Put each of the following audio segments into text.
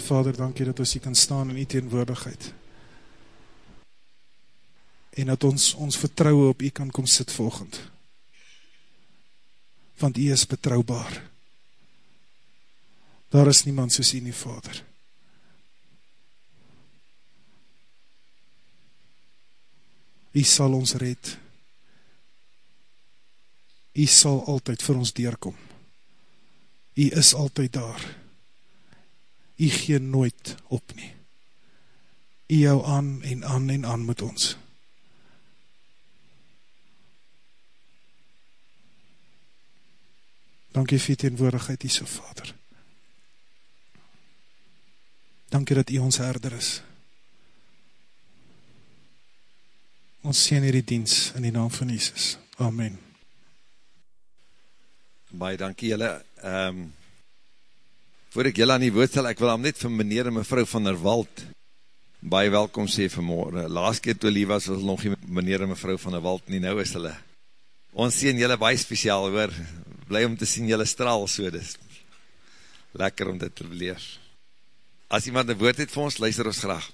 Vader, dankie dat ons hier kan staan in die teenwoordigheid. En dat ons ons vertrouwe op u kan kom sit volgend. Want u is betrouwbaar. Daar is niemand soos u nie, Vader. U sal ons red. U sal altyd vir ons deurkom. U is altyd daar. U gee nooit op nie. U hou aan en aan en aan met ons. Dankie vir die teenwoordigheid, so vader. Dankie dat u ons herder is. Ons sien hierdie diens in die naam van Jesus. Amen. Baie dankie julle. Um, voor ek julle aan die woord stel, ek wil hom net vir meneer en mevrou van der Wald baie welkom sê vanmorgen. Laas keer toe lief was, was nog nie meneer en mevrou van der Wald nie, nou is hulle. Ons sien julle baie speciaal hoor. Blij om te sien julle straal so, dis lekker om dit te lees. As iemand een woord het vir ons, luister ons graag.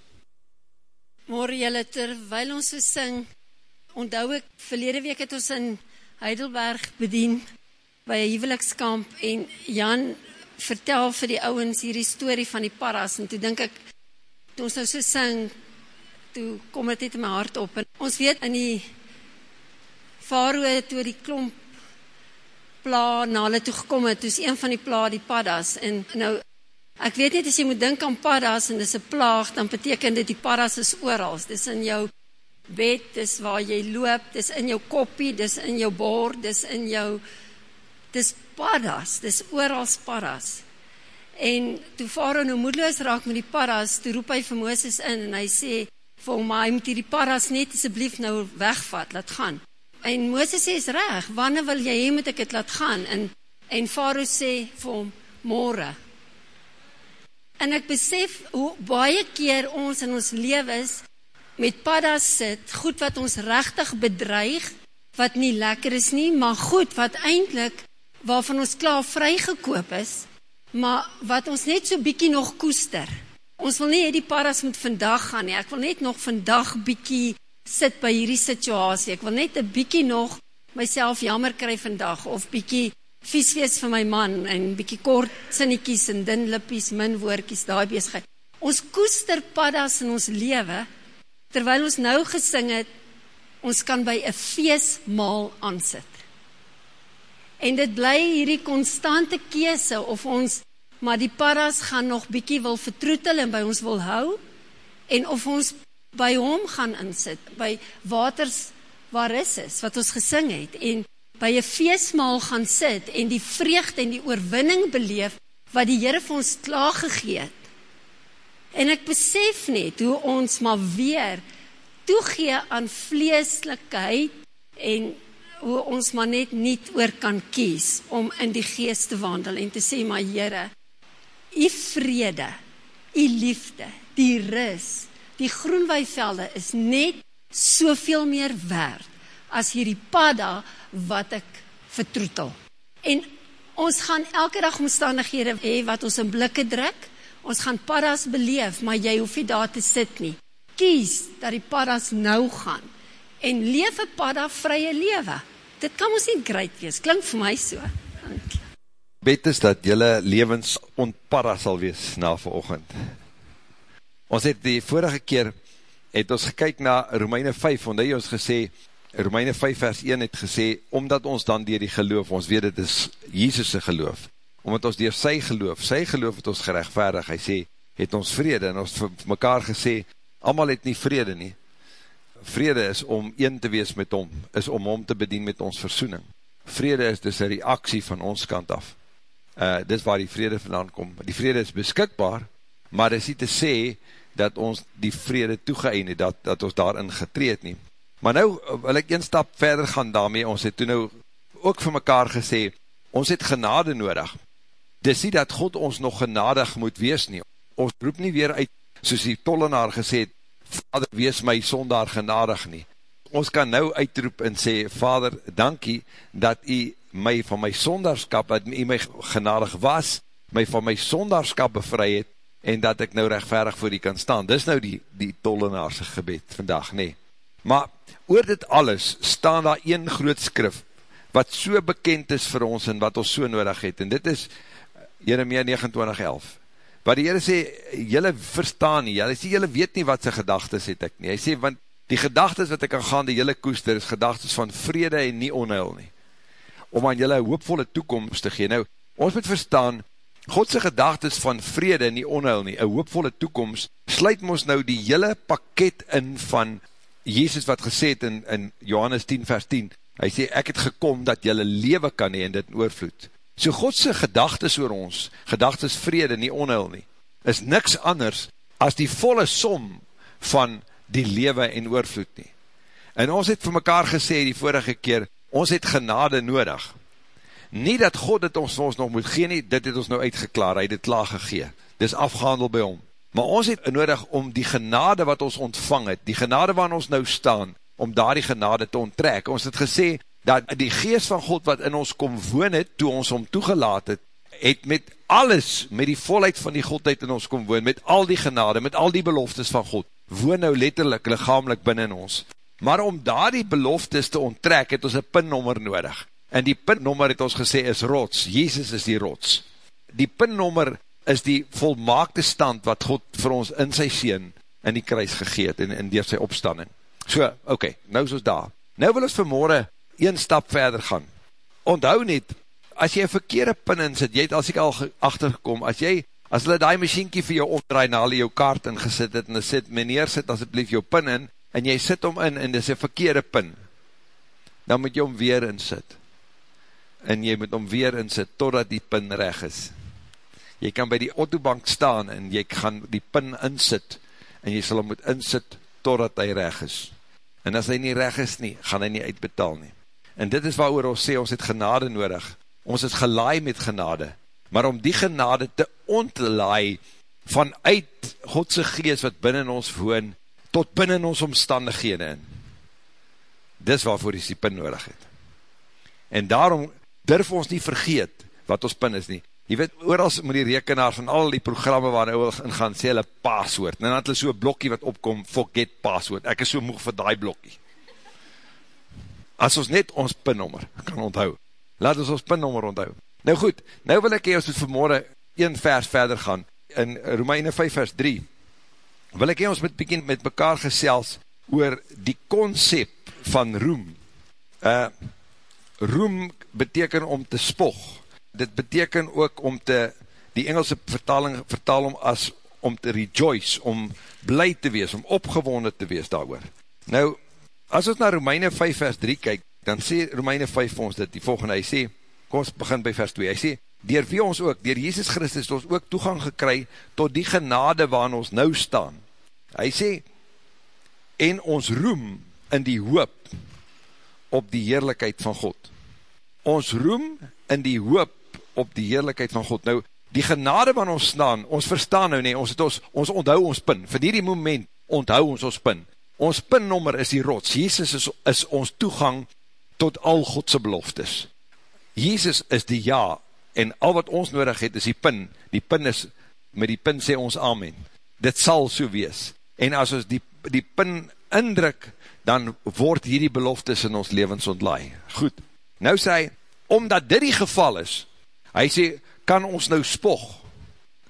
Morgen jylle, terwijl ons so sing, onthou ek, verlede week het ons in Heidelberg bedien, by een huwelikskamp, en Jan vertel vir die ouwens hierdie story van die paras, en toe denk ek, toe ons nou so sing, toe kom het net in my hart op, en ons weet in die faroe, toe die klomp pla na hulle toe gekom het, toe is een van die pla die paddas, en nou, Ek weet net as jy moet dink aan paddas en dis 'n plaag, dan beteken dit die paddas is oral. Dis in jou bed, dis waar jy loop, dis in jou koppie, dis in jou bord, dis in jou dis paddas, dis oral paddas. En toe Farao nou moedeloos raak met die paddas, toe roep hy vir Moses in en hy sê vir hom, "Hy moet hierdie paddas net asseblief nou wegvat, laat gaan." En Moses sê, "Is reg, wanneer wil jy hê moet ek dit laat gaan?" En en Farao sê vir hom, "Môre." En ek besef hoe baie keer ons in ons lewens met paddas sit, goed wat ons regtig bedreig, wat nie lekker is nie, maar goed wat eintlik waarvan ons klaar vrygekoop is, maar wat ons net so bietjie nog koester. Ons wil nie hê die paddas moet vandag gaan nie. Ek wil net nog vandag bietjie sit by hierdie situasie. Ek wil net 'n bietjie nog myself jammer kry vandag of bietjie vies wees vir my man en bietjie kort sinnetjies en dun lippies, min woordjies, daai besigheid. Ons koester paddas in ons lewe terwyl ons nou gesing het ons kan by 'n feesmaal aansit. En dit bly hierdie konstante keuse of ons maar die paddas gaan nog bietjie wil vertroetel en by ons wil hou en of ons by hom gaan insit by waters waar is is wat ons gesing het en by 'n feesmaal gaan sit en die vreugde en die oorwinning beleef wat die Here vir ons klaar gegee het. En ek besef net hoe ons maar weer toegee aan vleeslikheid en hoe ons maar net nie oor kan kies om in die gees te wandel en te sê maar Here, u vrede, u liefde, die rus, die groenwyvelde is net soveel meer werd as hierdie padda wat ek vertroetel. En ons gaan elke dag omstandighede hê wat ons in blikke druk. Ons gaan paddas beleef, maar jy hoef nie daar te sit nie. Kies dat die paddas nou gaan en leef 'n padda vrye lewe. Dit kan ons nie great wees. Klink vir my so. Dankie. Bet is dat julle lewens ontpadda sal wees na vanoggend. Ons het die vorige keer het ons gekyk na Romeine 5, onthou jy ons gesê Romeine 5 vers 1 het gesê, omdat ons dan dier die geloof, ons weet het is Jesus' geloof, omdat ons dier sy geloof, sy geloof het ons gerechtvaardig, hy sê, het ons vrede, en ons vir mekaar gesê, allemaal het nie vrede nie, vrede is om een te wees met hom, is om hom te bedien met ons versoening, vrede is dus een reaksie van ons kant af, uh, dis waar die vrede vandaan kom, die vrede is beskikbaar, maar dit is nie te sê, dat ons die vrede toegeëin het, dat, dat ons daarin getreed nie, Maar nou wil ek een stap verder gaan daarmee, ons het toen nou ook vir mekaar gesê, ons het genade nodig. Dis nie dat God ons nog genadig moet wees nie. Ons roep nie weer uit, soos die tollenaar gesê het, Vader, wees my sondaar genadig nie. Ons kan nou uitroep en sê, Vader, dankie dat u my van my sondaarskap, dat u my genadig was, my van my sondaarskap bevry het, en dat ek nou rechtverig voor die kan staan. Dis nou die, die tollenaarse gebed vandag, nee. Maar oor dit alles staan daar een groot skrif, wat so bekend is vir ons en wat ons so nodig het, en dit is Jeremia 29, 11. Wat die Heere sê, jylle verstaan nie, jylle sê, jylle weet nie wat sy gedagtes het ek nie. Hy sê, want die gedagtes wat ek aan gaan, die jylle koester, is gedagtes van vrede en nie onheil nie. Om aan jylle hoopvolle toekomst te gee. Nou, ons moet verstaan, Godse gedagtes van vrede en nie onheil nie, een hoopvolle toekomst, sluit ons nou die hele pakket in van Jezus wat gesê het in, in Johannes 10 vers 10, hy sê, ek het gekom dat jylle lewe kan hee en dit oorvloed. So Godse gedagtes oor ons, gedagtes vrede, nie onheil nie, is niks anders as die volle som van die lewe en oorvloed nie. En ons het vir mekaar gesê die vorige keer, ons het genade nodig. Nie dat God dit ons vir ons nog moet gee nie, dit het ons nou uitgeklaar, hy het het klaar gegee, dit is afgehandel by hom, maar ons het nodig om die genade wat ons ontvang het, die genade waarin ons nou staan, om daar die genade te onttrek, ons het gesê, dat die geest van God wat in ons kom woon het, toe ons om toegelaat het, het met alles, met die volheid van die Godheid in ons kom woon, met al die genade, met al die beloftes van God, woon nou letterlijk, lichamelijk binnen ons, maar om daar die beloftes te onttrek, het ons een pinnommer nodig, En die pinnommer het ons gesê is rots, Jezus is die rots. Die pinnommer is die volmaakte stand wat God vir ons in sy sien in die kruis gegeet en in die sy opstanding. So, oké, okay, nou is ons daar. Nou wil ons vanmorgen een stap verder gaan. Onthou net, as jy een verkeerde pin in sit, jy het as ek al achtergekom, as jy, as hulle die machienkie vir jou opdraai, na hulle jou kaart ingesit het, en hulle sit, meneer sit asjeblief jou pin in, en jy sit om in, en dit is een verkeerde pin, dan moet jy om weer insit en jy moet om weer insit, totdat die pin reg is. Jy kan by die autobank staan, en jy gaan die pin insit, en jy sal hom moet insit, totdat hy reg is. En as hy nie reg is nie, gaan hy nie uitbetaal nie. En dit is waar ons sê, ons het genade nodig. Ons is gelaai met genade. Maar om die genade te ontlaai, vanuit Godse geest wat binnen ons woon, tot binnen ons omstandighede in. Dis waarvoor die die pin nodig het. En daarom durf ons nie vergeet wat ons pin is nie. Jy weet, oorals moet die rekenaar van al die programme waar nou in gaan, sê hulle password. En dan het hulle so blokkie wat opkom, forget password. Ek is so moeg vir die blokkie. As ons net ons pinnommer kan onthou. Laat ons ons pinnommer onthou. Nou goed, nou wil ek hier ons vanmorgen een vers verder gaan. In Romeine 5 vers 3 wil ek hier ons met begin met mekaar gesels oor die concept van roem. Uh, roem beteken om te spog. Dit beteken ook om te, die Engelse vertaling vertaal om as om te rejoice, om blij te wees, om opgewonde te wees daar Nou, as ons na Romeine 5 vers 3 kyk, dan sê Romeine 5 vir ons dit, die volgende, hy sê, kom ons begin by vers 2, hy sê, dier wie ons ook, dier Jesus Christus, ons ook toegang gekry, tot die genade waarin ons nou staan. Hy sê, en ons roem in die hoop, op die heerlijkheid van God. Ons roem in die hoop op die heerlijkheid van God. Nou, die genade van ons staan, ons verstaan nou nie, ons, het ons, ons onthou ons pin, vir die moment onthou ons ons pin. Ons pinnummer is die rots, Jezus is, is ons toegang tot al Godse beloftes. Jezus is die ja, en al wat ons nodig het is die pin, die pin is, met die pin sê ons amen. Dit sal so wees. En as ons die, die pin indruk, dan word hierdie beloftes in ons levens ontlaai. Goed, nou sê hy, omdat dit die geval is, hy sê, kan ons nou spog,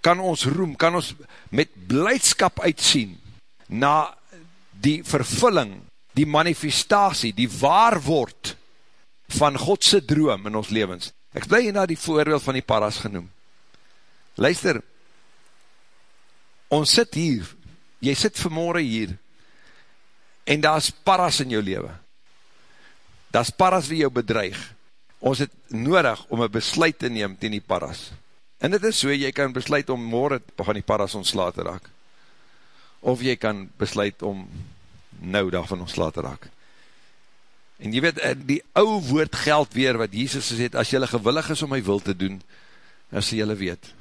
kan ons roem, kan ons met blijdskap uitsien, na die vervulling, die manifestatie, die waarword, van Godse droom in ons levens. Ek bly hier na die voorbeeld van die paras genoem. Luister, ons sit hier, jy sit vanmorgen hier, en daar is paras in jou leven. Daar is paras wie jou bedreig. Ons het nodig om een besluit te neem ten die paras. En dit is so, jy kan besluit om morgen van die paras ontsla te raak. Of jy kan besluit om nou daarvan ontsla te raak. En jy weet, die ou woord geld weer wat Jesus gesê het, as jylle gewillig is om my wil te doen, as jylle weet,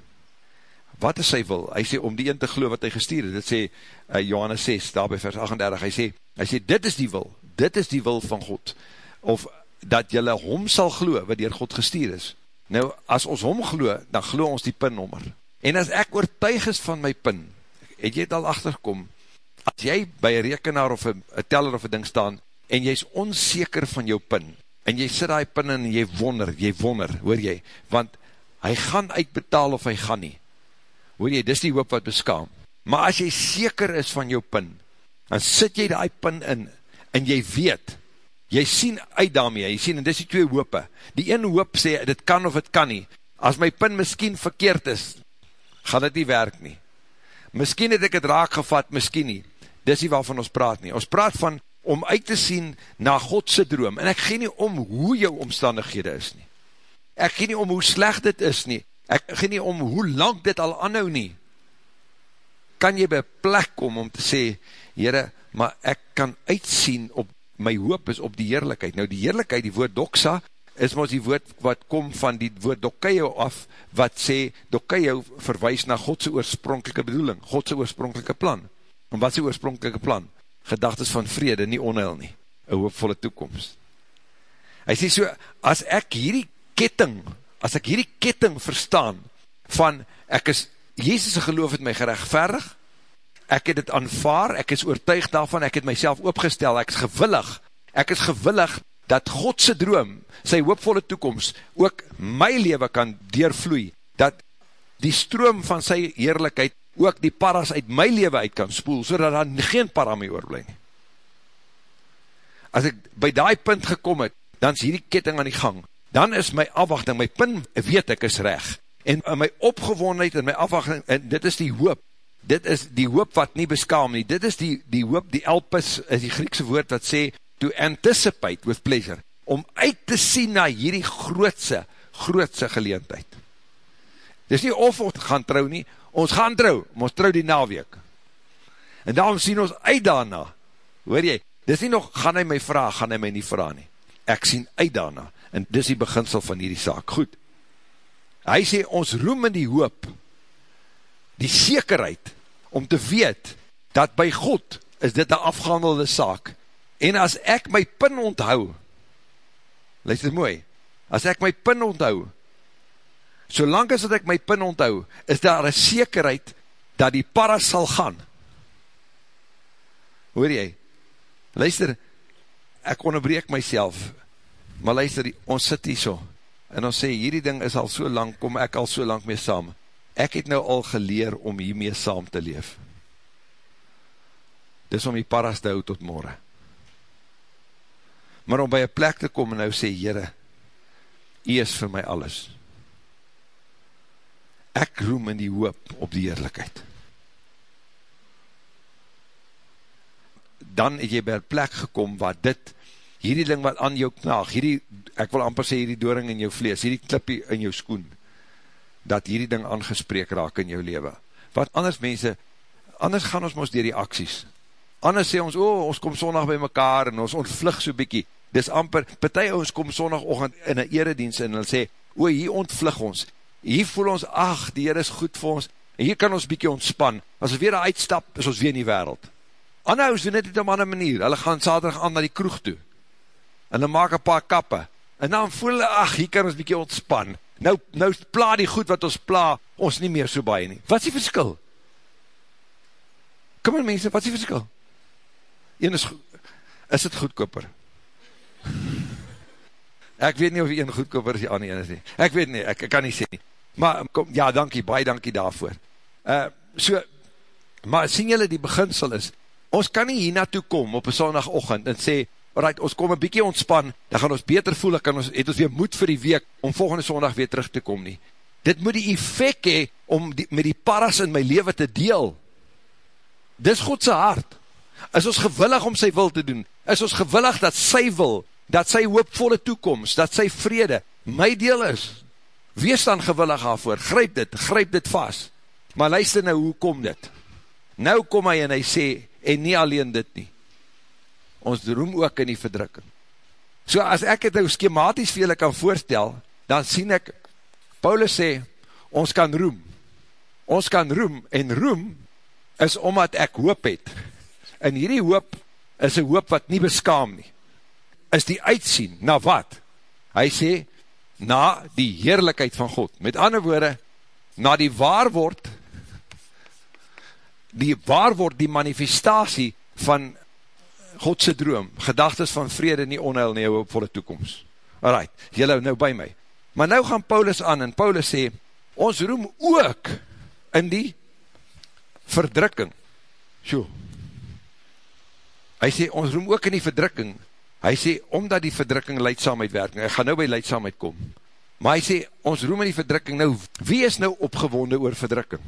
wat is sy wil? Hy sê, om die een te glo wat hy gestuur het, dit sê uh, Johannes 6, daar by vers 38, hy sê, hy sê, dit is die wil, dit is die wil van God, of dat jylle hom sal glo, wat dier God gestuur is. Nou, as ons hom glo, dan glo ons die pinnommer, En as ek oortuig is van my pin, het jy het al achterkom, as jy by een rekenaar of een teller of een ding staan, en jy is onzeker van jou pin, en jy sit die pin in en jy wonder, jy wonder, hoor jy, want hy gaan uitbetaal of hy gaan nie, hoor jy, dis die hoop wat beskaam, maar as jy seker is van jou pin, dan sit jy die pin in, en jy weet, jy sien uit daarmee, jy sien, en dis die twee hoope, die een hoop sê, dit kan of dit kan nie, as my pin miskien verkeerd is, gaan dit nie werk nie, miskien het ek het raak gevat, miskien nie, dis nie waarvan ons praat nie, ons praat van, om uit te sien na Godse droom, en ek gee nie om hoe jou omstandighede is nie, ek gee nie om hoe slecht dit is nie, ek gee nie om hoe lang dit al anhou nie, kan jy by plek kom om te sê, Heere, maar ek kan uitsien op my hoop is op die heerlijkheid. Nou die heerlijkheid, die woord doxa, is ons die woord wat kom van die woord dokkeio af, wat sê, dokkeio verwijs na Godse oorspronkelike bedoeling, Godse oorspronkelike plan. En wat is die oorspronkelike plan? Gedagtes van vrede, nie onheil nie. Een hoopvolle toekomst. Hy sê so, as ek hierdie ketting, as ek hierdie ketting verstaan, van, ek is, Jezus' geloof het my gerechtverdig, ek het het aanvaar, ek is oortuig daarvan, ek het myself opgestel, ek is gewillig, ek is gewillig, dat Godse droom, sy hoopvolle toekomst, ook my leven kan deurvloei, dat die stroom van sy heerlijkheid, ook die paras uit my leven uit kan spoel, so dat daar geen para mee oorblij. As ek by die punt gekom het, dan is hierdie ketting aan die gang, dan is my afwachting, my pin weet ek is recht, en my opgewondheid en my afwachting, en dit is die hoop, dit is die hoop wat nie beskaam nie, dit is die, die hoop, die elpis, is die Griekse woord wat sê, to anticipate with pleasure, om uit te sien na hierdie grootse, grootse geleentheid. Dit is nie of ons gaan trou nie, ons gaan trou, ons trou die naweek. En daarom sien ons uit daarna, hoor jy, dit is nie nog, gaan hy my vraag, gaan hy my nie vraag nie. Ek sien uit daarna, en dit is die beginsel van hierdie saak. Goed, hy sê, ons roem in die hoop, die sekerheid, om te weet, dat by God is dit een afgehandelde saak, en as ek my pin onthou, luister mooi, as ek my pin onthou, solang as ek my pin onthou, is daar een sekerheid, dat die para sal gaan, hoor jy, luister, ek onderbreek myself, maar luister, ons sit hier so, en ons sê, hierdie ding is al so lang, kom ek al so lang mee saam, ek het nou al geleer om hiermee saam te leef. Dis om die paras te hou tot morgen. Maar om by een plek te kom en nou sê, Heere, Hy is vir my alles. Ek roem in die hoop op die eerlijkheid. Dan het jy by een plek gekom waar dit, hierdie ding wat aan jou knaag, hierdie, ek wil amper sê hierdie doring in jou vlees, hierdie klippie in jou skoen, dat hierdie ding aangespreek raak in jou leven. Wat anders mense, anders gaan ons ons dier die acties. Anders sê ons, oh, ons kom sondag by mekaar en ons ontvlug so bykie. Dis amper, partij ons kom sondagochtend in een eredienst en hulle sê, o, hier ontvlug ons. Hier voel ons, ach, die Heer is goed vir ons. En hier kan ons bykie ontspan. As ons weer uitstap, is ons weer in die wereld. Anhou, doen dit op ander manier. Hulle gaan saterdag aan na die kroeg toe. En hulle maak een paar kappe. En dan voel hulle, ach, hier kan ons bykie ontspan nou, nou pla die goed wat ons pla, ons nie meer so baie nie. Wat is die verskil? Kom in mense, wat is die verskil? Een is, is het goedkoper? Ek weet nie of die een goedkoper is die ander een is nie. Ek weet nie, ek, ek kan nie sê nie. Maar, kom, ja, dankie, baie dankie daarvoor. Uh, so, maar sien julle die beginsel is, ons kan nie hier naartoe kom op een sondagochtend en sê, right, ons kom een bykie ontspan, dan gaan ons beter voel, dan ons, het ons weer moed vir die week, om volgende zondag weer terug te kom nie. Dit moet die effect hee, om die, met die paras in my leven te deel. Dis Godse hart. Is ons gewillig om sy wil te doen? Is ons gewillig dat sy wil, dat sy hoopvolle toekomst, dat sy vrede, my deel is? Wees dan gewillig daarvoor, gryp dit, gryp dit vast. Maar luister nou, hoe kom dit? Nou kom hy en hy sê, en nie alleen dit nie, ons roem ook in die verdrukking. So as ek het nou schematisch vir julle kan voorstel, dan sien ek, Paulus sê, ons kan roem. Ons kan roem, en roem is omdat ek hoop het. En hierdie hoop is een hoop wat nie beskaam nie. Is die uitsien, na wat? Hy sê, na die heerlijkheid van God. Met ander woorde, na die waarword, die waarword, die manifestatie van Godse droom, gedagtes van vrede, nie onheil, nie hoopvolle toekomst. Alright, jylle nou by my. Maar nou gaan Paulus aan, en Paulus sê, ons roem ook in die verdrukking. Sjoe. Hy sê, ons roem ook in die verdrukking. Hy sê, omdat die verdrukking leidsamheid werking, hy gaan nou by leidsamheid kom. Maar hy sê, ons roem in die verdrukking, nou, wie is nou opgewonde oor verdrukking?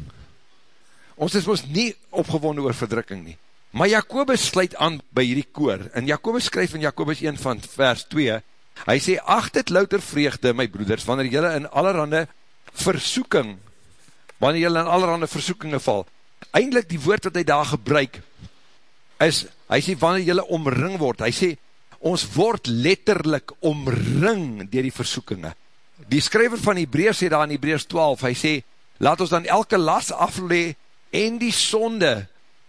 Ons is ons nie opgewonde oor verdrukking nie. Maar Jacobus sluit aan by hierdie koor, en Jacobus skryf in Jacobus 1 van vers 2, hy sê, acht het louter vreugde, my broeders, wanneer jylle in allerhande versoeking, wanneer jylle in allerhande versoekinge val, eindelijk die woord wat hy daar gebruik, is, hy sê, wanneer jylle omring word, hy sê, ons word letterlik omring dier die versoekinge. Die skryver van Hebreus sê daar in Hebreus 12, hy sê, laat ons dan elke las aflee, en die sonde,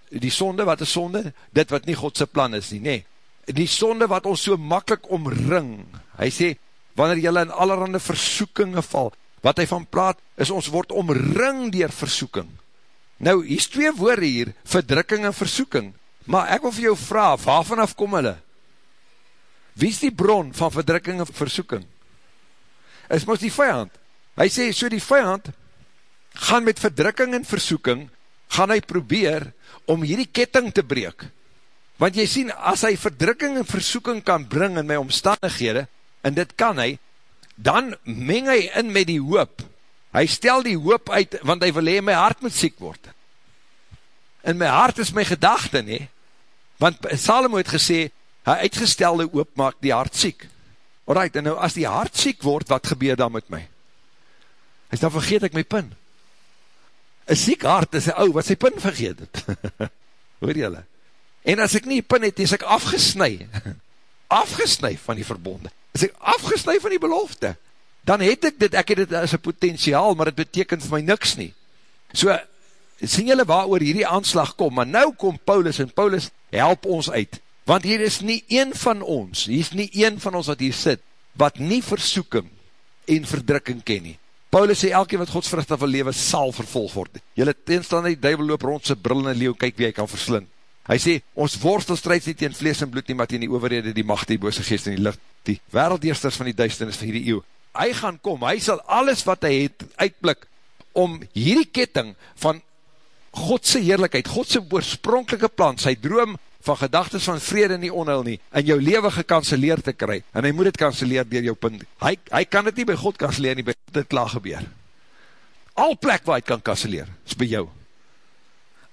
die sonde, wat is sonde? Dit wat nie Godse plan is nie, nee. Die sonde wat ons so makkelijk omring, hy sê, wanneer jylle in allerhande versoekinge val, wat hy van plaat, is ons word omring dier versoeking. Nou, hier is twee woorde hier, verdrukking en versoeking, maar ek wil vir jou vraag, waar vanaf kom hulle? Wie is die bron van verdrukking en versoeking? Is ons die vijand? Hy sê, so die vijand, gaan met verdrukking en versoeking, gaan hy probeer, om hierdie ketting te breek. Want jy sien, as hy verdrukking en versoeking kan bring in my omstandighede, en dit kan hy, dan meng hy in met die hoop, hy stel die hoop uit, want hy wil hee, my hart moet siek word. En my hart is my gedachte, nie? Want Salomo het gesê, hy uitgestelde hoop maak die hart siek. Alright, en nou as die hart siek word, wat gebeur dan met my? Hy sê, dan vergeet ek my pin. Een siek hart is een ou, wat sy pin vergeet het. Hoor jylle? En as ek nie pin het, is ek afgesnui. afgesnui van die verbonde. Is ek afgesnui van die belofte dan het ek dit, ek het dit as een potentiaal, maar het betekent vir my niks nie. So, sien julle waar oor hierdie aanslag kom, maar nou kom Paulus, en Paulus help ons uit, want hier is nie een van ons, hier is nie een van ons wat hier sit, wat nie versoeking en verdrukking ken nie. Paulus sê, elke wat godsvrucht van leven sal vervolg word. Julle teenstand die duivel loop rond sy bril in leeuw, kyk wie hy kan verslind. Hy sê, ons worstel strijd nie tegen vlees en bloed nie, maar tegen die overhede, die macht, die bose geest en die licht, die wereldheersters van die duisternis van hierdie eeuw hy gaan kom, hy sal alles wat hy het uitblik, om hierdie ketting van Godse heerlijkheid, Godse oorspronkelike plan, sy droom van gedagtes van vrede nie onheil nie, in jou leven gekanceleer te kry, en hy moet het kanceleer dier jou punt, hy, hy kan het nie by God kanceleer nie, by dit klaar gebeur. Al plek waar hy kan kanceleer, is by jou.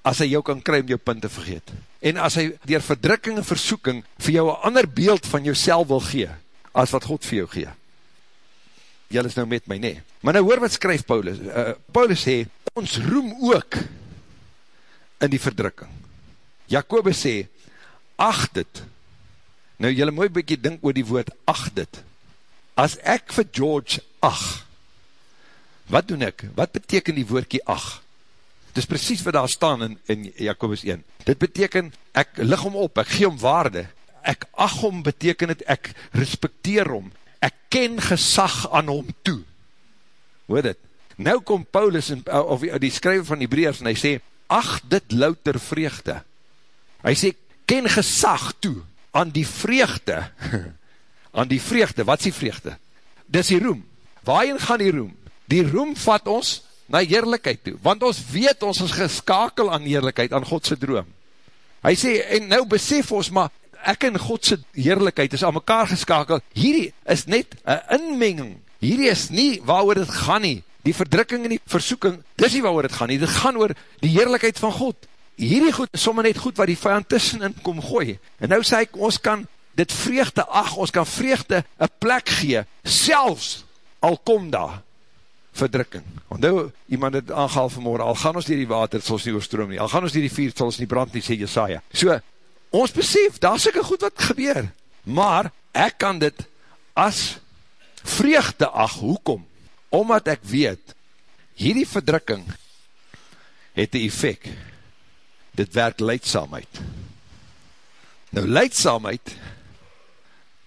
As hy jou kan kry om jou punt te vergeet. En as hy dier verdrukking en versoeking vir jou een ander beeld van jou wil gee, as wat God vir jou gee jylle is nou met my, nee. Maar nou hoor wat skryf Paulus. Uh, Paulus sê, ons roem ook in die verdrukking. Jacobus sê, acht dit. Nou jylle mooi bykie dink oor die woord acht dit. As ek vir George ach, wat doen ek? Wat beteken die woordkie ach? Dit is precies wat daar staan in, in Jacobus 1. Dit beteken, ek lig hom op, ek gee hom waarde. Ek ach hom beteken het, ek respecteer hom, ek ken gesag aan hom toe. Hoor dit? Nou kom Paulus, en, of die skryver van die breers, en hy sê, ach dit louter vreugde. Hy sê, ken gesag toe, aan die vreugde, aan die vreugde, wat is die vreugde? Dis die roem. Waarin gaan die roem? Die roem vat ons na heerlijkheid toe, want ons weet, ons is geskakel aan heerlijkheid, aan Godse droom. Hy sê, en nou besef ons, maar ek en Godse heerlijkheid is aan mekaar geskakel, hierdie is net een inmenging, hierdie is nie waar oor het gaan nie, die verdrukking en die versoeking, dis nie waar oor het gaan nie, dit gaan oor die heerlijkheid van God, hierdie goed is somme net goed waar die vijand tussenin kom gooi, en nou sê ek, ons kan dit vreugde, ach, ons kan vreugde een plek gee, selfs al kom daar, verdrukking. Want nou, iemand het aangehaal vanmorgen, al gaan ons dier die water, het sal ons nie oorstroom nie, al gaan ons dier die vuur, het sal ons nie brand nie, sê Jesaja. So, ons besef, daar is ek goed wat gebeur, maar ek kan dit as vreugde ag, hoekom? Omdat ek weet, hierdie verdrukking het die effect, dit werk leidsamheid. Nou leidsamheid,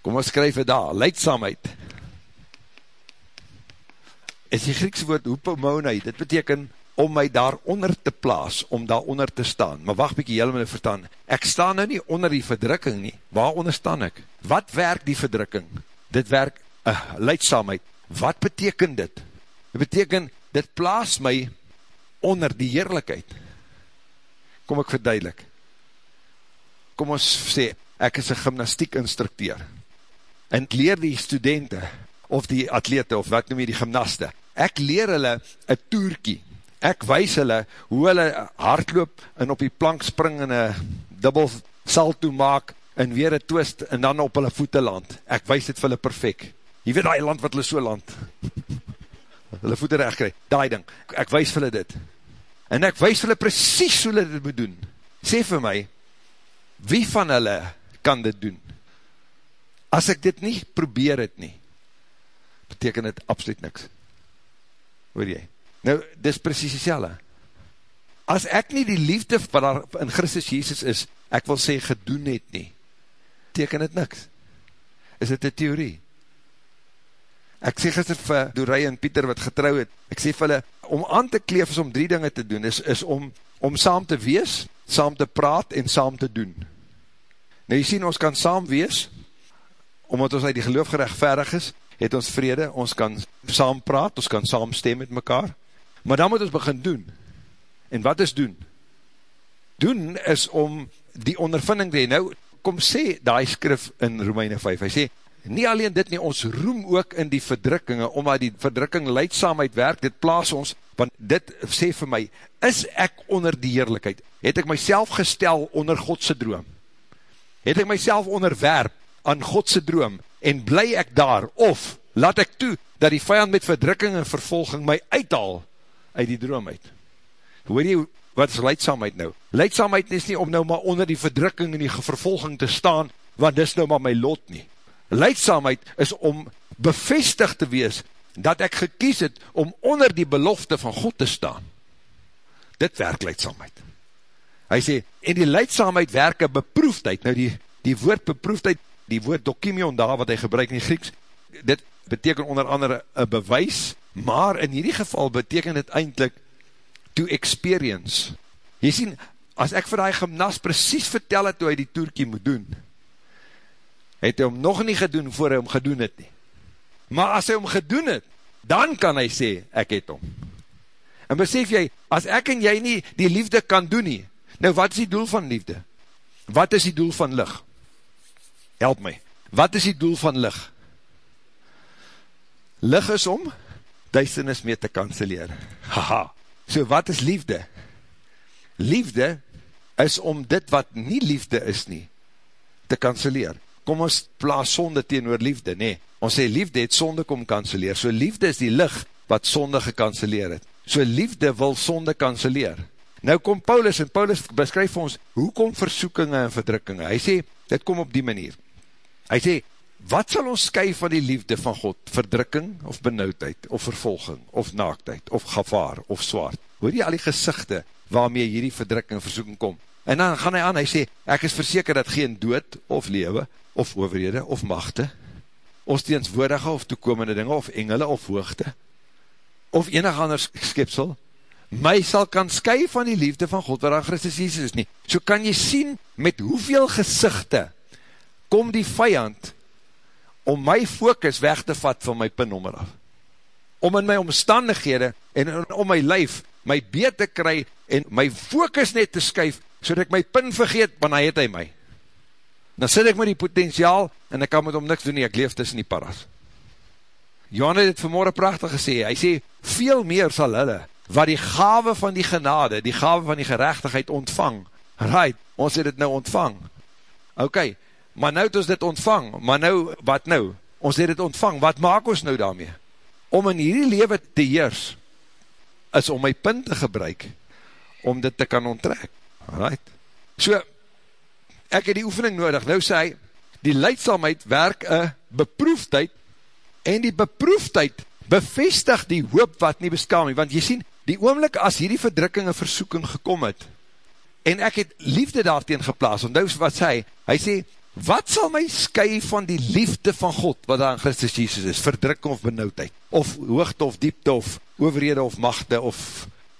kom ons skryf het daar, leidsamheid, is die Griekse woord hupomonai, dit beteken om my daaronder te plaas, om daaronder te staan. Maar wacht bykie, jylle my vertaan, ek sta nou nie onder die verdrukking nie, waaronder staan ek? Wat werk die verdrukking? Dit werk uh, leidsamheid. Wat beteken dit? Dit beteken, dit plaas my onder die heerlijkheid. Kom ek verduidelik. Kom ons sê, ek is een gymnastiek instructeur, en ek leer die studenten, of die atlete, of wat noem jy die gymnaste, ek leer hulle een toerkie, ek wees hulle, hoe hulle hardloop, en op die plank spring, en een dubbel salto maak, en weer een twist, en dan op hulle voete land, ek wees dit vir hulle perfect, jy weet die land wat hulle so land, hulle voete recht krijg, die ding, ek wees vir hulle dit, en ek wees hulle precies hoe hulle dit moet doen, sê vir my, wie van hulle kan dit doen? As ek dit nie probeer het nie, beteken het absoluut niks. Hoor jy? Nou, dis precies die selle. As ek nie die liefde wat daar in Christus Jezus is, ek wil sê gedoen het nie, beteken het niks. Is dit die theorie? Ek sê gister vir Dorei en Pieter wat getrouw het, ek sê vir hulle, om aan te kleef is om drie dinge te doen, is, is om, om saam te wees, saam te praat en saam te doen. Nou jy sien, ons kan saam wees, omdat ons uit die geloof gerechtverig is, het ons vrede, ons kan saam praat, ons kan saam stem met mekaar, maar dan moet ons begin doen. En wat is doen? Doen is om die ondervinding te heen. Nou, kom sê die skrif in Romeine 5, hy sê, nie alleen dit nie, ons roem ook in die verdrukkinge, omdat die verdrukking leidsamheid werk, dit plaas ons, want dit sê vir my, is ek onder die heerlijkheid? Het ek myself gestel onder Godse droom? Het ek myself onderwerp aan Godse droom, en bly ek daar, of laat ek toe, dat die vijand met verdrukking en vervolging my uithaal, uit die droom uit? Hoor jy, wat is leidsamheid nou? Leidsamheid is nie om nou maar onder die verdrukking en die vervolging te staan, want dis nou maar my lot nie leidsamheid is om bevestig te wees, dat ek gekies het om onder die belofte van God te staan. Dit werk leidsamheid. Hy sê, en die leidsamheid werk een beproefdheid. Nou die, die woord beproefdheid, die woord dokimion daar wat hy gebruik in die Grieks, dit beteken onder andere een bewys, maar in hierdie geval beteken dit eindelijk to experience. Jy sien, as ek vir die gymnast precies vertel het hoe hy die toerkie moet doen, het hy hom nog nie gedoen voor hy hom gedoen het nie. Maar as hy hom gedoen het, dan kan hy sê, ek het hom. En besef jy, as ek en jy nie die liefde kan doen nie, nou wat is die doel van liefde? Wat is die doel van lig? Help my, wat is die doel van lig? Lig is om duisternis mee te kanseleer. Haha, so wat is liefde? Liefde is om dit wat nie liefde is nie, te kanseleer kom ons plaas sonde teen oor liefde, nee, ons sê liefde het sonde kom kanseleer, so liefde is die licht wat sonde gekanseleer het, so liefde wil sonde kanseleer. Nou kom Paulus, en Paulus beskryf vir ons, hoe kom versoekinge en verdrukkinge? Hy sê, dit kom op die manier. Hy sê, wat sal ons sky van die liefde van God? Verdrukking of benauwdheid, of vervolging, of naaktheid, of gevaar, of zwaard? Hoor jy al die gezichte waarmee hierdie verdrukking en versoeking kom? En dan gaan hy aan, hy sê, ek is verseker dat geen dood of lewe, of overhede, of machte, of teenswoordige of toekomende dinge, of engele, of hoogte, of enig anders skipsel, my sal kan sky van die liefde van God, waar aan Christus Jesus is nie. So kan jy sien, met hoeveel gezichte, kom die vijand, om my focus weg te vat van my pinnommer af. Om in my omstandighede, en om my lijf, my beet te kry, en my focus net te skuif, so dat ek my pin vergeet, want hy het hy my dan sit ek met die potentiaal, en ek kan met hom niks doen nie, ek leef tussen die paras. Johan het het vanmorgen prachtig gesê, hy sê, veel meer sal hulle, wat die gave van die genade, die gave van die gerechtigheid ontvang, right, ons het het nou ontvang, ok, maar nou het ons dit ontvang, maar nou, wat nou, ons het het ontvang, wat maak ons nou daarmee? Om in hierdie leven te heers, is om my punt te gebruik, om dit te kan onttrek, right, so, ek het die oefening nodig, nou sê hy, die leidsamheid werk een beproefdheid, en die beproefdheid bevestig die hoop wat nie beskaam nie, want jy sien, die oomlik as hierdie verdrukking en versoeking gekom het, en ek het liefde daarteen geplaas, want nou wat sê hy, hy sê, wat sal my sky van die liefde van God, wat daar in Christus Jesus is, verdrukking of benauwdheid, of hoogte of diepte, of overhede of machte, of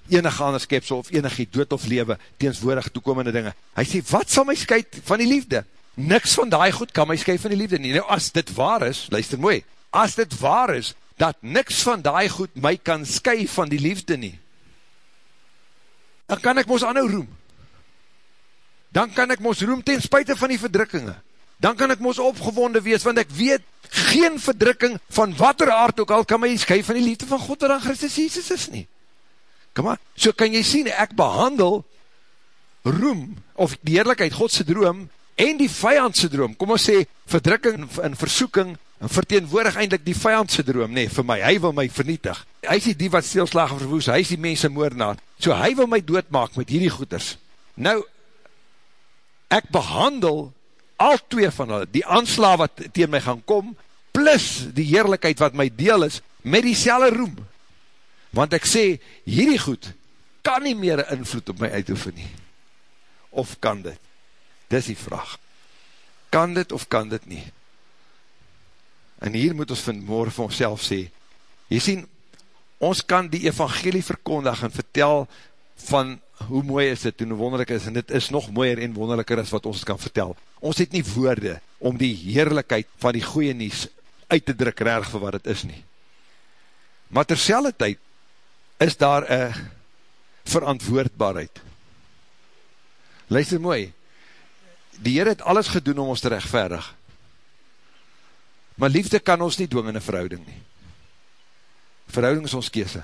enige ander skepsel, of enige dood of lewe, teenswoordig toekomende dinge. Hy sê, wat sal my sky van die liefde? Niks van die goed kan my sky van die liefde nie. Nou, as dit waar is, luister mooi, as dit waar is, dat niks van die goed my kan sky van die liefde nie, dan kan ek ons anhou roem. Dan kan ek ons roem ten spuite van die verdrukkinge. Dan kan ek ons opgewonde wees, want ek weet, geen verdrukking van wat er aard ook al kan my sky van die liefde van God wat aan Christus Jesus is nie. Kom maar, so kan jy sien, ek behandel roem, of die heerlijkheid Godse droom, en die vijandse droom, kom ons sê, verdrukking en versoeking, en verteenwoordig eindelijk die vijandse droom, nee, vir my, hy wil my vernietig, hy is die wat stilslag en verwoes, hy is die mense moordenaar, so hy wil my doodmaak met hierdie goeders, nou, ek behandel al twee van hulle, die aansla wat tegen my gaan kom, plus die heerlijkheid wat my deel is, met die selle roem, want ek sê, hierdie goed, kan nie meer invloed op my uitoefen nie, of kan dit, dis die vraag, kan dit of kan dit nie, en hier moet ons vanmorgen vir ons sê, jy sien, ons kan die evangelie verkondig en vertel van hoe mooi is dit en hoe wonderlik is, en dit is nog mooier en wonderliker as wat ons kan vertel. Ons het nie woorde om die heerlijkheid van die goeie nies uit te druk reg vir wat het is nie. Maar terselfde tyd is daar een verantwoordbaarheid. Luister mooi, die Heer het alles gedoen om ons te rechtverig. Maar liefde kan ons nie dwing in een verhouding nie. Verhouding is ons kese.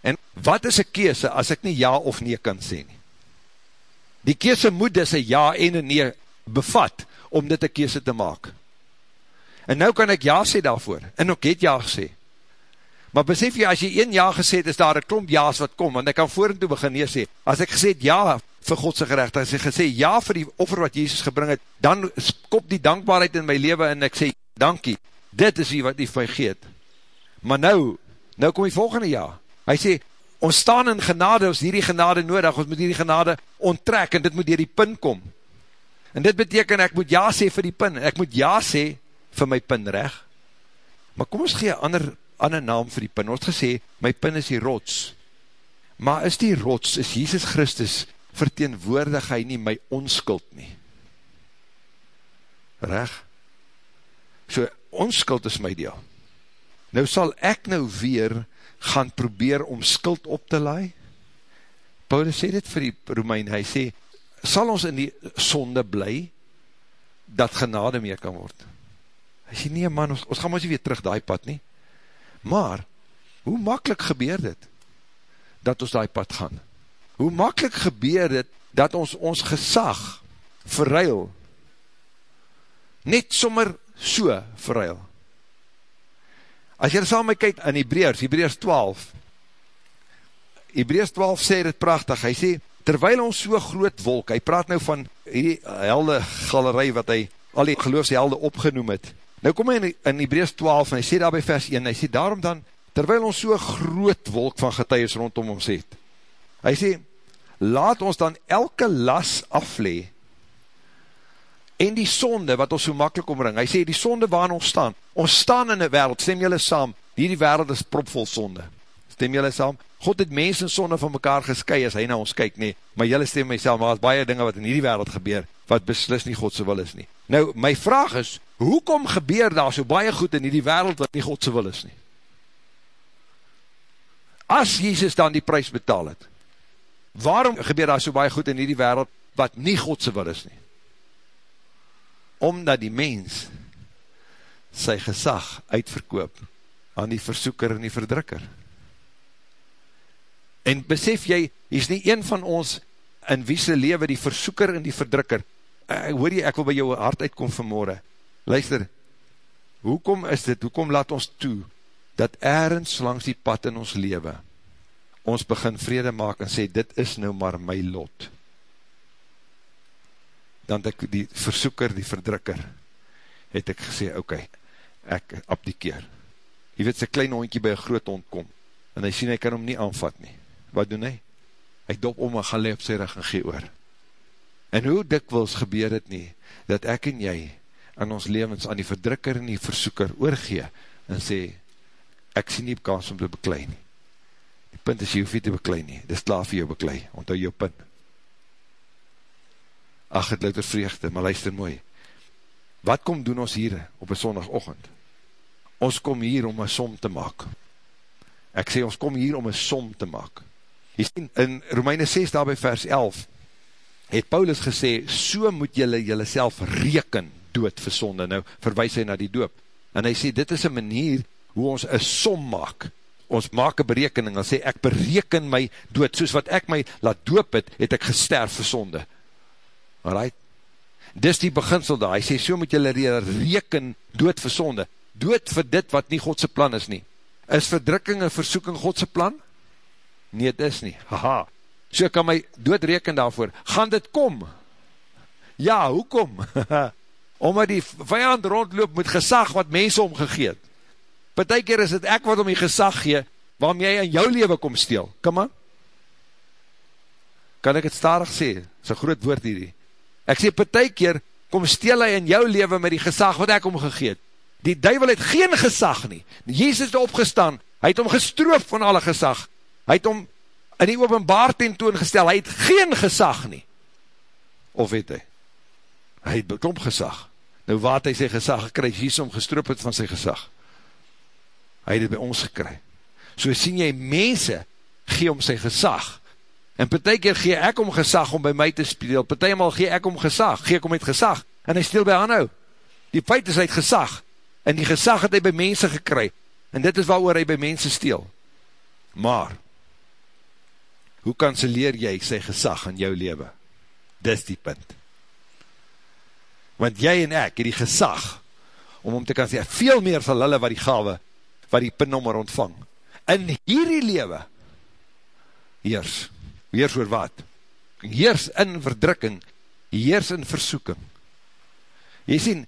En wat is een kese as ek nie ja of nee kan sê nie? Die kese moet dus een ja en een nee bevat om dit een kese te maak. En nou kan ek ja sê daarvoor, en ek het ja gesê. Maar besef jy, as jy een ja gesê het, is daar een klomp ja's wat kom, want ek kan voor en toe begin neer sê, as ek gesê het ja vir Godse gerecht, as ek gesê ja vir die offer wat Jezus gebring het, dan kop die dankbaarheid in my leven, en ek sê, dankie, dit is die wat die vir my geet. Maar nou, nou kom die volgende ja, hy sê, ons staan in genade, ons hierdie genade nodig, ons moet hierdie genade onttrek, en dit moet hierdie pin kom. En dit beteken, ek moet ja sê vir die pin, ek moet ja sê vir my pin reg. Maar kom ons gee ander, ander naam vir die pin, ons gesê, my pin is die rots. Maar is die rots, is Jesus Christus, verteenwoordig hy nie my onskuld nie. Reg? So, onskuld is my deel. Nou sal ek nou weer gaan probeer om skuld op te laai? Paulus sê dit vir die Romein, hy sê, sal ons in die sonde bly, dat genade meer kan word? Hy sê, nee man, ons, ons gaan ons nie weer terug die pad nie. Maar, hoe makkelijk gebeur dit, dat ons die pad gaan? Hoe makkelijk gebeur dit, dat ons ons gesag verruil, net sommer so verruil? As jy saam my kyk in Hebreërs, Hebreërs 12, Hebreërs 12 sê dit prachtig, hy sê, terwijl ons so groot wolk, hy praat nou van die helde galerij wat hy al die geloofshelde opgenoem het, nou kom hy in, in Hebreërs 12 en hy sê daar by vers 1, hy sê daarom dan, terwijl ons so groot wolk van getuies rondom ons het, hy sê, laat ons dan elke las aflee, en die sonde wat ons so makkelijk omring, hy sê die sonde waarin ons staan, ons staan in die wereld, stem jylle saam, die die wereld is propvol sonde, stem jylle saam, God het mens en sonde van mekaar gesky as hy na ons kyk nie, maar jylle stem myself, maar as baie dinge wat in die wereld gebeur, wat beslis nie Godse wil is nie. Nou, my vraag is, hoekom gebeur daar so baie goed in die wereld wat nie Godse wil is nie? As Jesus dan die prijs betaal het, waarom gebeur daar so baie goed in die wereld wat nie Godse wil is nie? omdat die mens sy gesag uitverkoop aan die versoeker en die verdrukker. En besef jy, hier is nie een van ons in wie sy lewe die versoeker en die verdrukker, uh, hoor jy, ek wil by jou hart uitkom vanmorgen, luister, hoekom is dit, hoekom laat ons toe, dat ergens langs die pad in ons lewe, ons begin vrede maak en sê, dit is nou maar my lot, dan ek die versoeker, die verdrukker, het ek gesê, ok, ek abdikeer. Jy weet, sy klein hondkie by een groot hond kom, en hy sien, hy kan hom nie aanvat nie. Wat doen hy? Hy dop om en gaan leef sy rug en gee oor. En hoe dikwils gebeur het nie, dat ek en jy in ons levens aan die verdrukker en die versoeker oorgee, en sê, ek sien nie kans om te beklei nie. Die punt is, jy hoef nie te beklei nie, dit is klaar vir jou beklei, onthou jou punt. Ach, het louter vreugde, maar luister mooi. Wat kom doen ons hier op een sondagochtend? Ons kom hier om een som te maak. Ek sê, ons kom hier om een som te maak. Jy sien, in Romeine 6, daarby vers 11, het Paulus gesê, so moet jylle jylle self reken dood vir sonde. Nou verwijs hy na die doop. En hy sê, dit is een manier hoe ons een som maak. Ons maak een berekening, en sê, ek bereken my dood, soos wat ek my laat doop het, het ek gesterf vir sonde. Alright? Dis die beginsel daar, hy sê, so moet jylle reken dood vir sonde. Dood vir dit wat nie Godse plan is nie. Is verdrukking en versoeking Godse plan? Nee, dit is nie. Haha. So kan my doodreken daarvoor. Gaan dit kom? Ja, hoekom? Omdat die vijand rondloop met gesag wat mense omgegeet. Partijkeer is het ek wat om die gesag gee, waarom jy in jou leven kom steel. Kom maar. Kan ek het starig sê? Is een groot woord hierdie. Ek sê, partijkeer kom steel hy in jou leven met die gesag wat ek omgegeet. Die duivel het geen gesag nie. Jezus het opgestaan, hy het om gestroof van alle gesag. Hy het om in die openbaar tentoon gestel, hy het geen gesag nie. Of het hy? Hy het beklomp gesag. Nou wat hy sy gesag gekry, Jesus om gestroop het van sy gesag. Hy het het by ons gekry. So sien jy, mense gee om sy gesag. En partij keer gee ek om gesag om by my te speel. Partij maal gee ek om gesag, gee ek om het gesag. En hy stil by aanhou. Die feit is hy het gesag. En die gesag het hy by mense gekry. En dit is waar hy by mense steel. Maar, hoe kanseleer jy sy gesag in jou leven? Dis die punt. Want jy en ek het die gesag om om te kanseleer, veel meer sal hulle wat die gave, wat die pinnommer ontvang. In hierdie lewe, heers, heers oor wat? Heers in verdrukking, heers in versoeking. Jy sien,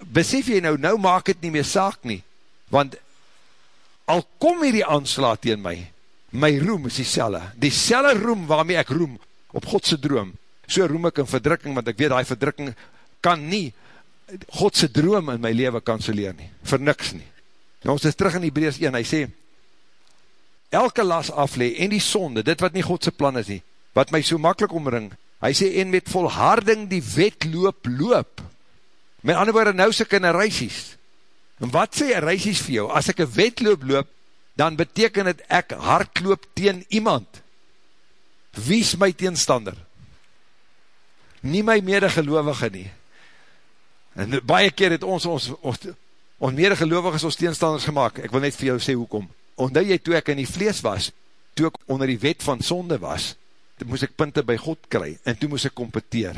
besef jy nou, nou maak het nie meer saak nie, want al kom hier die aanslaat tegen my, my roem is die selle, die selle roem waarmee ek roem, op Godse droom, so roem ek in verdrukking, want ek weet die verdrukking kan nie, Godse droom in my leven kanseleer nie, vir niks nie. Nou ons is terug in die breers 1, hy sê, elke las aflee, en die sonde, dit wat nie Godse plan is nie, wat my so makkelijk omring, hy sê, en met volharding die wetloop loop, met ander woorde, nou sê ek in een reisies, en wat sê een reisies vir jou, as ek een wetloop loop, dan beteken het ek hardloop teen iemand. Wie is my teenstander? Nie my medegelovige nie. En baie keer het ons, ons, ons, ons medegelovige ons teenstanders gemaakt. Ek wil net vir jou sê hoekom. Omdat jy toe ek in die vlees was, toe ek onder die wet van sonde was, toe moes ek punte by God kry, en toe moes ek competeer.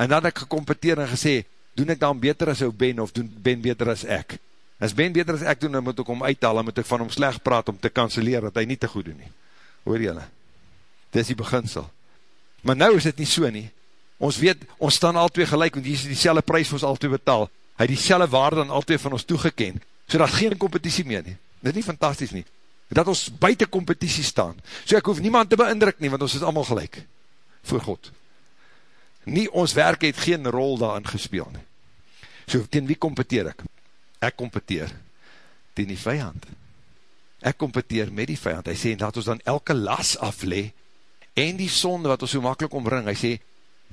En dan ek gecompeteer en gesê, doen ek dan beter as jou Ben, of doen Ben beter as ek? As Ben beter as ek doen, dan moet ek om uithaal, dan moet ek van hom sleg praat, om te kanseleer, dat hy nie te goed doen nie. Hoor jylle? Dit is die beginsel. Maar nou is dit nie so nie. Ons weet, ons staan al twee gelijk, want hier is die selle prijs vir ons al twee betaal. Hy die selle waarde aan al twee van ons toegeken, so dat geen competitie meer nie. Dit is nie fantastisch nie. Dat ons buiten competitie staan. So ek hoef niemand te beindruk nie, want ons is allemaal gelijk. Voor God. Nie ons werk het geen rol daarin gespeel nie. So, teen wie competeer ek? Ek competeer ten die vijand. Ek competeer met die vijand. Hy sê, laat ons dan elke las afle, en die sonde wat ons so makkelijk omring, hy sê,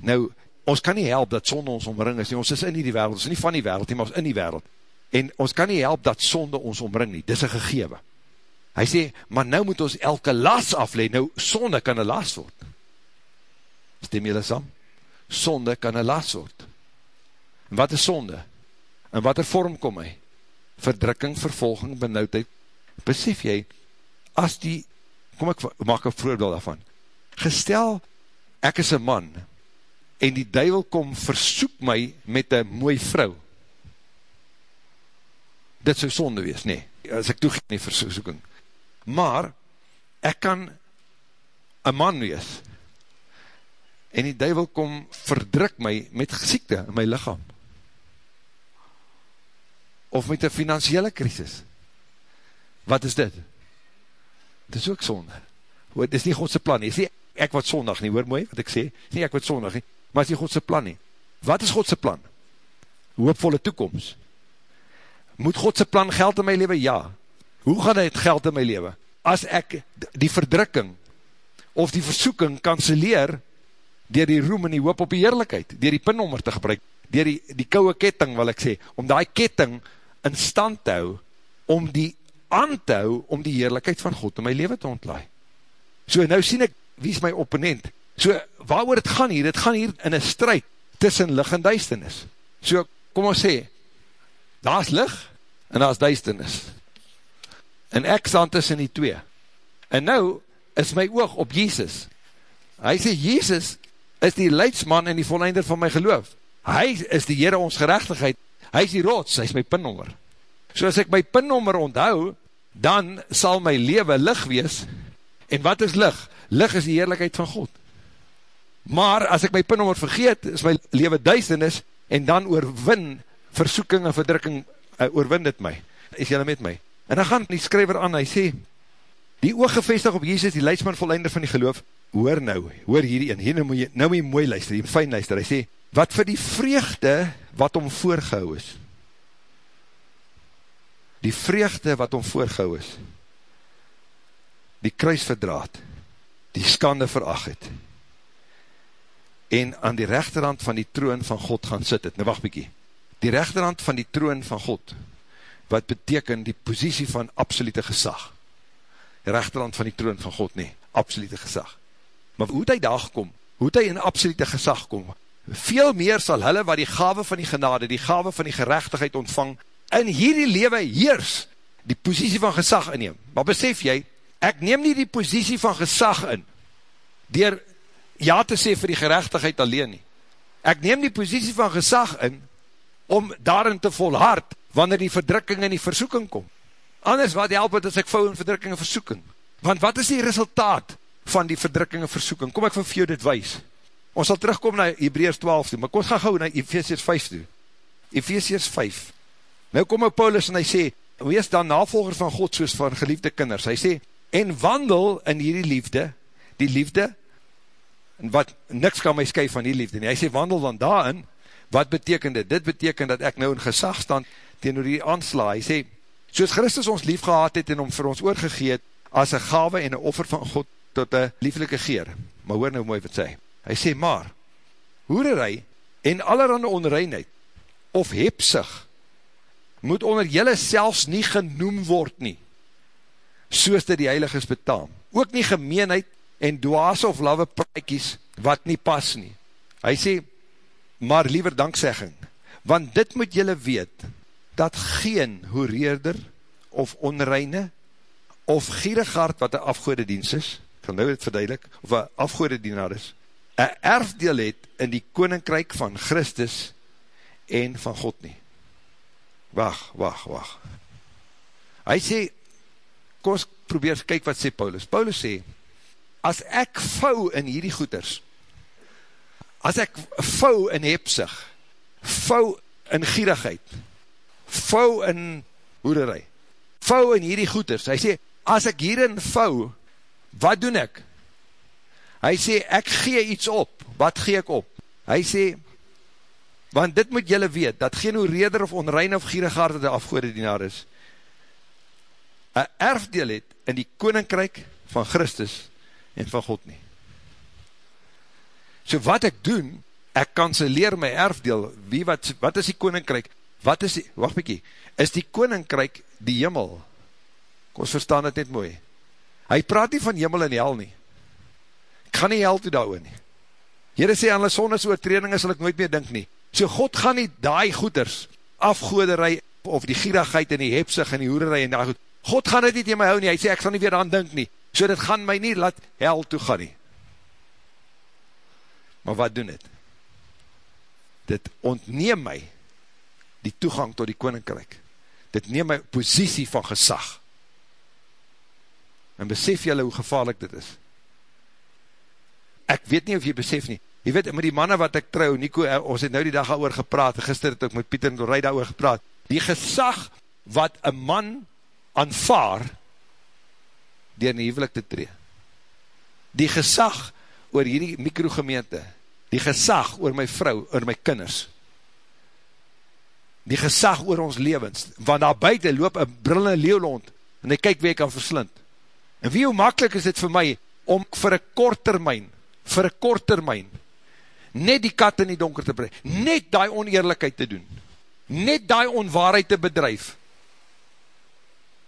nou, ons kan nie help dat sonde ons omring is, nie, ons is in die wereld, ons is nie van die wereld, nie, maar ons in die wereld, en ons kan nie help dat sonde ons omring nie, dis een gegewe. Hy sê, maar nou moet ons elke las afle, nou, sonde kan een las word. Stem jylle sam? Sonde kan een las word. En wat is sonde? In wat er vorm kom hy? Verdrukking, vervolging, benauwdheid. Besef jy, as die, kom ek maak een voorbeeld daarvan, gestel, ek is een man, en die duivel kom versoek my met een mooi vrou. Dit sou sonde wees, nee, as ek toegeef nie versoeking. Maar, ek kan een man wees, en die duivel kom verdruk my met siekte in my lichaam of met een financiële krisis. Wat is dit? Dit is ook sonde. Dit is nie Godse plan nie. Is nie ek wat sondag nie, hoor mooi wat ek sê. Nie ek wat sondag nie. maar is nie Godse plan nie. Wat is Godse plan? Hoopvolle toekomst. Moet Godse plan geld in my leven? Ja. Hoe gaan het geld in my leven? As ek die verdrukking of die versoeking kanseleer dier die roem en die hoop op die heerlijkheid, dier die pinnommer te gebruik, dier die, die kouwe ketting, wil ek sê, om die ketting in stand hou, om die aan te hou, om die heerlijkheid van God in my leven te ontlaai. So, nou sien ek, wie is my opponent? So, waar oor het gaan hier? Het gaan hier in een strijd tussen lig en duisternis. So, kom ons sê, daar is lig en daar is duisternis. En ek staan tussen die twee. En nou is my oog op Jesus. Hy sê, Jesus is die leidsman en die volleinder van my geloof. Hy is die Heere ons gerechtigheid. Hy is die rots, hy is my pinnommer. So as ek my pinnommer onthou, dan sal my leven lig wees. En wat is lig? Lig is die heerlijkheid van God. Maar as ek my pinnommer vergeet, is my leven duisternis, en dan oorwin versoeking en verdrukking, uh, oorwin dit my. Is jylle met my? En dan gaan die skryver aan, hy sê, die oog gevestig op Jesus, die leidsman volleinder van die geloof, hoor nou, hoor hierdie in, hier nou moet jy, nou moet jy mooi luister, jy fijn luister, hy sê, wat vir die vreugde wat om voorgehou is, die vreugde wat om voorgehou is, die kruis verdraad, die skande veracht het, en aan die rechterhand van die troon van God gaan sit het, nou wacht bykie, die rechterhand van die troon van God, wat beteken die positie van absolute gesag, die rechterhand van die troon van God, nee, absolute gesag, maar hoe het hy daar gekom, hoe het hy in absolute gesag kom, veel meer sal hulle wat die gave van die genade, die gave van die gerechtigheid ontvang, in hierdie lewe heers, die positie van gesag inneem, maar besef jy, ek neem nie die positie van gesag in, dier ja te sê vir die gerechtigheid alleen nie, ek neem die positie van gesag in, om daarin te volhard, wanneer die verdrukking en die versoeking kom, anders wat help het as ek vou in verdrukking en versoeking, want wat is die resultaat van die verdrukking en versoeking, kom ek vir jou dit wees, ons sal terugkom na Hebreërs 12 toe, maar kom gaan gauw na Ephesians 5 toe, Ephesians 5, nou kom ook Paulus en hy sê, wees dan navolger van God soos van geliefde kinders, hy sê, en wandel in hierdie liefde, die liefde, en wat, niks kan my skuif van die liefde nie, hy sê, wandel dan daarin, wat beteken dit? Dit beteken dat ek nou in gesag stand, tegen die aansla, hy sê, soos Christus ons lief gehad het, en om vir ons oorgegeet, as een gave en een offer van God, tot een lieflike geer, maar hoor nou mooi wat sê, hy sê, maar, hoererij, en allerhande onreinheid, of hepsig, moet onder jylle selfs nie genoem word nie, soos dit die heiliges betaam, ook nie gemeenheid, en dwaas of lawe praatjies, wat nie pas nie, hy sê, maar liever danksegging, want dit moet jylle weet, dat geen hoereerder, of onreine, of gierigard wat een afgoede dienst is, ek gaan nou het verduidelik, of een afgoede dienaar is, een erfdeel het in die koninkryk van Christus en van God nie. Wacht, wacht, wacht. Hy sê, kom ons probeer kyk wat sê Paulus. Paulus sê, as ek vou in hierdie goeders, as ek vou in hebsig, vou in gierigheid, vou in hoederij, vou in hierdie goeders, hy sê, as ek hierin vou, wat doen ek? Hy sê, ek gee iets op, wat gee ek op? Hy sê, want dit moet jylle weet, dat geen hoe reder of onrein of gierigaard de afgoede dienaar is, een erfdeel het in die koninkryk van Christus en van God nie. So wat ek doen, ek kanseleer my erfdeel, wie wat, wat is die koninkryk? Wat is die, wacht bykie, is die koninkryk die jimmel? Ons verstaan het net mooi. Hy praat nie van jimmel en hel nie. Gaan nie hel toe daar nie. Heren sê, aan die sondes oortredinge sal ek nooit meer dink nie. So God gaan nie daai goeders, afgoederij, of die gierigheid en die hepsig en die hoererij en die goed, God gaan dit nie in my hou nie, hy sê, ek sal nie weer aan dink nie, so dit gaan my nie laat hel toe gaan nie. Maar wat doen dit? Dit ontneem my die toegang tot die koninkryk. Dit neem my posiesie van gesag. En besef jylle hoe gevaarlik dit is. Ek weet nie of jy besef nie, jy weet, met die manne wat ek trouw, Nico, eh, ons het nou die dag al oor gepraat, gister het ek met Pieter en Dorij daar oor gepraat, die gesag wat een man aanvaar, dier in die hevelik te tree, die gesag oor hierdie mikrogemeente, die gesag oor my vrou, oor my kinders, die gesag oor ons levens, want daar buiten loop een brillende leeuwlond, en hy kyk wie ek kan verslind. En wie hoe makkelijk is dit vir my, om vir een kort termijn, vir kort termijn, net die kat in die donker te breng, net die oneerlijkheid te doen, net die onwaarheid te bedrijf.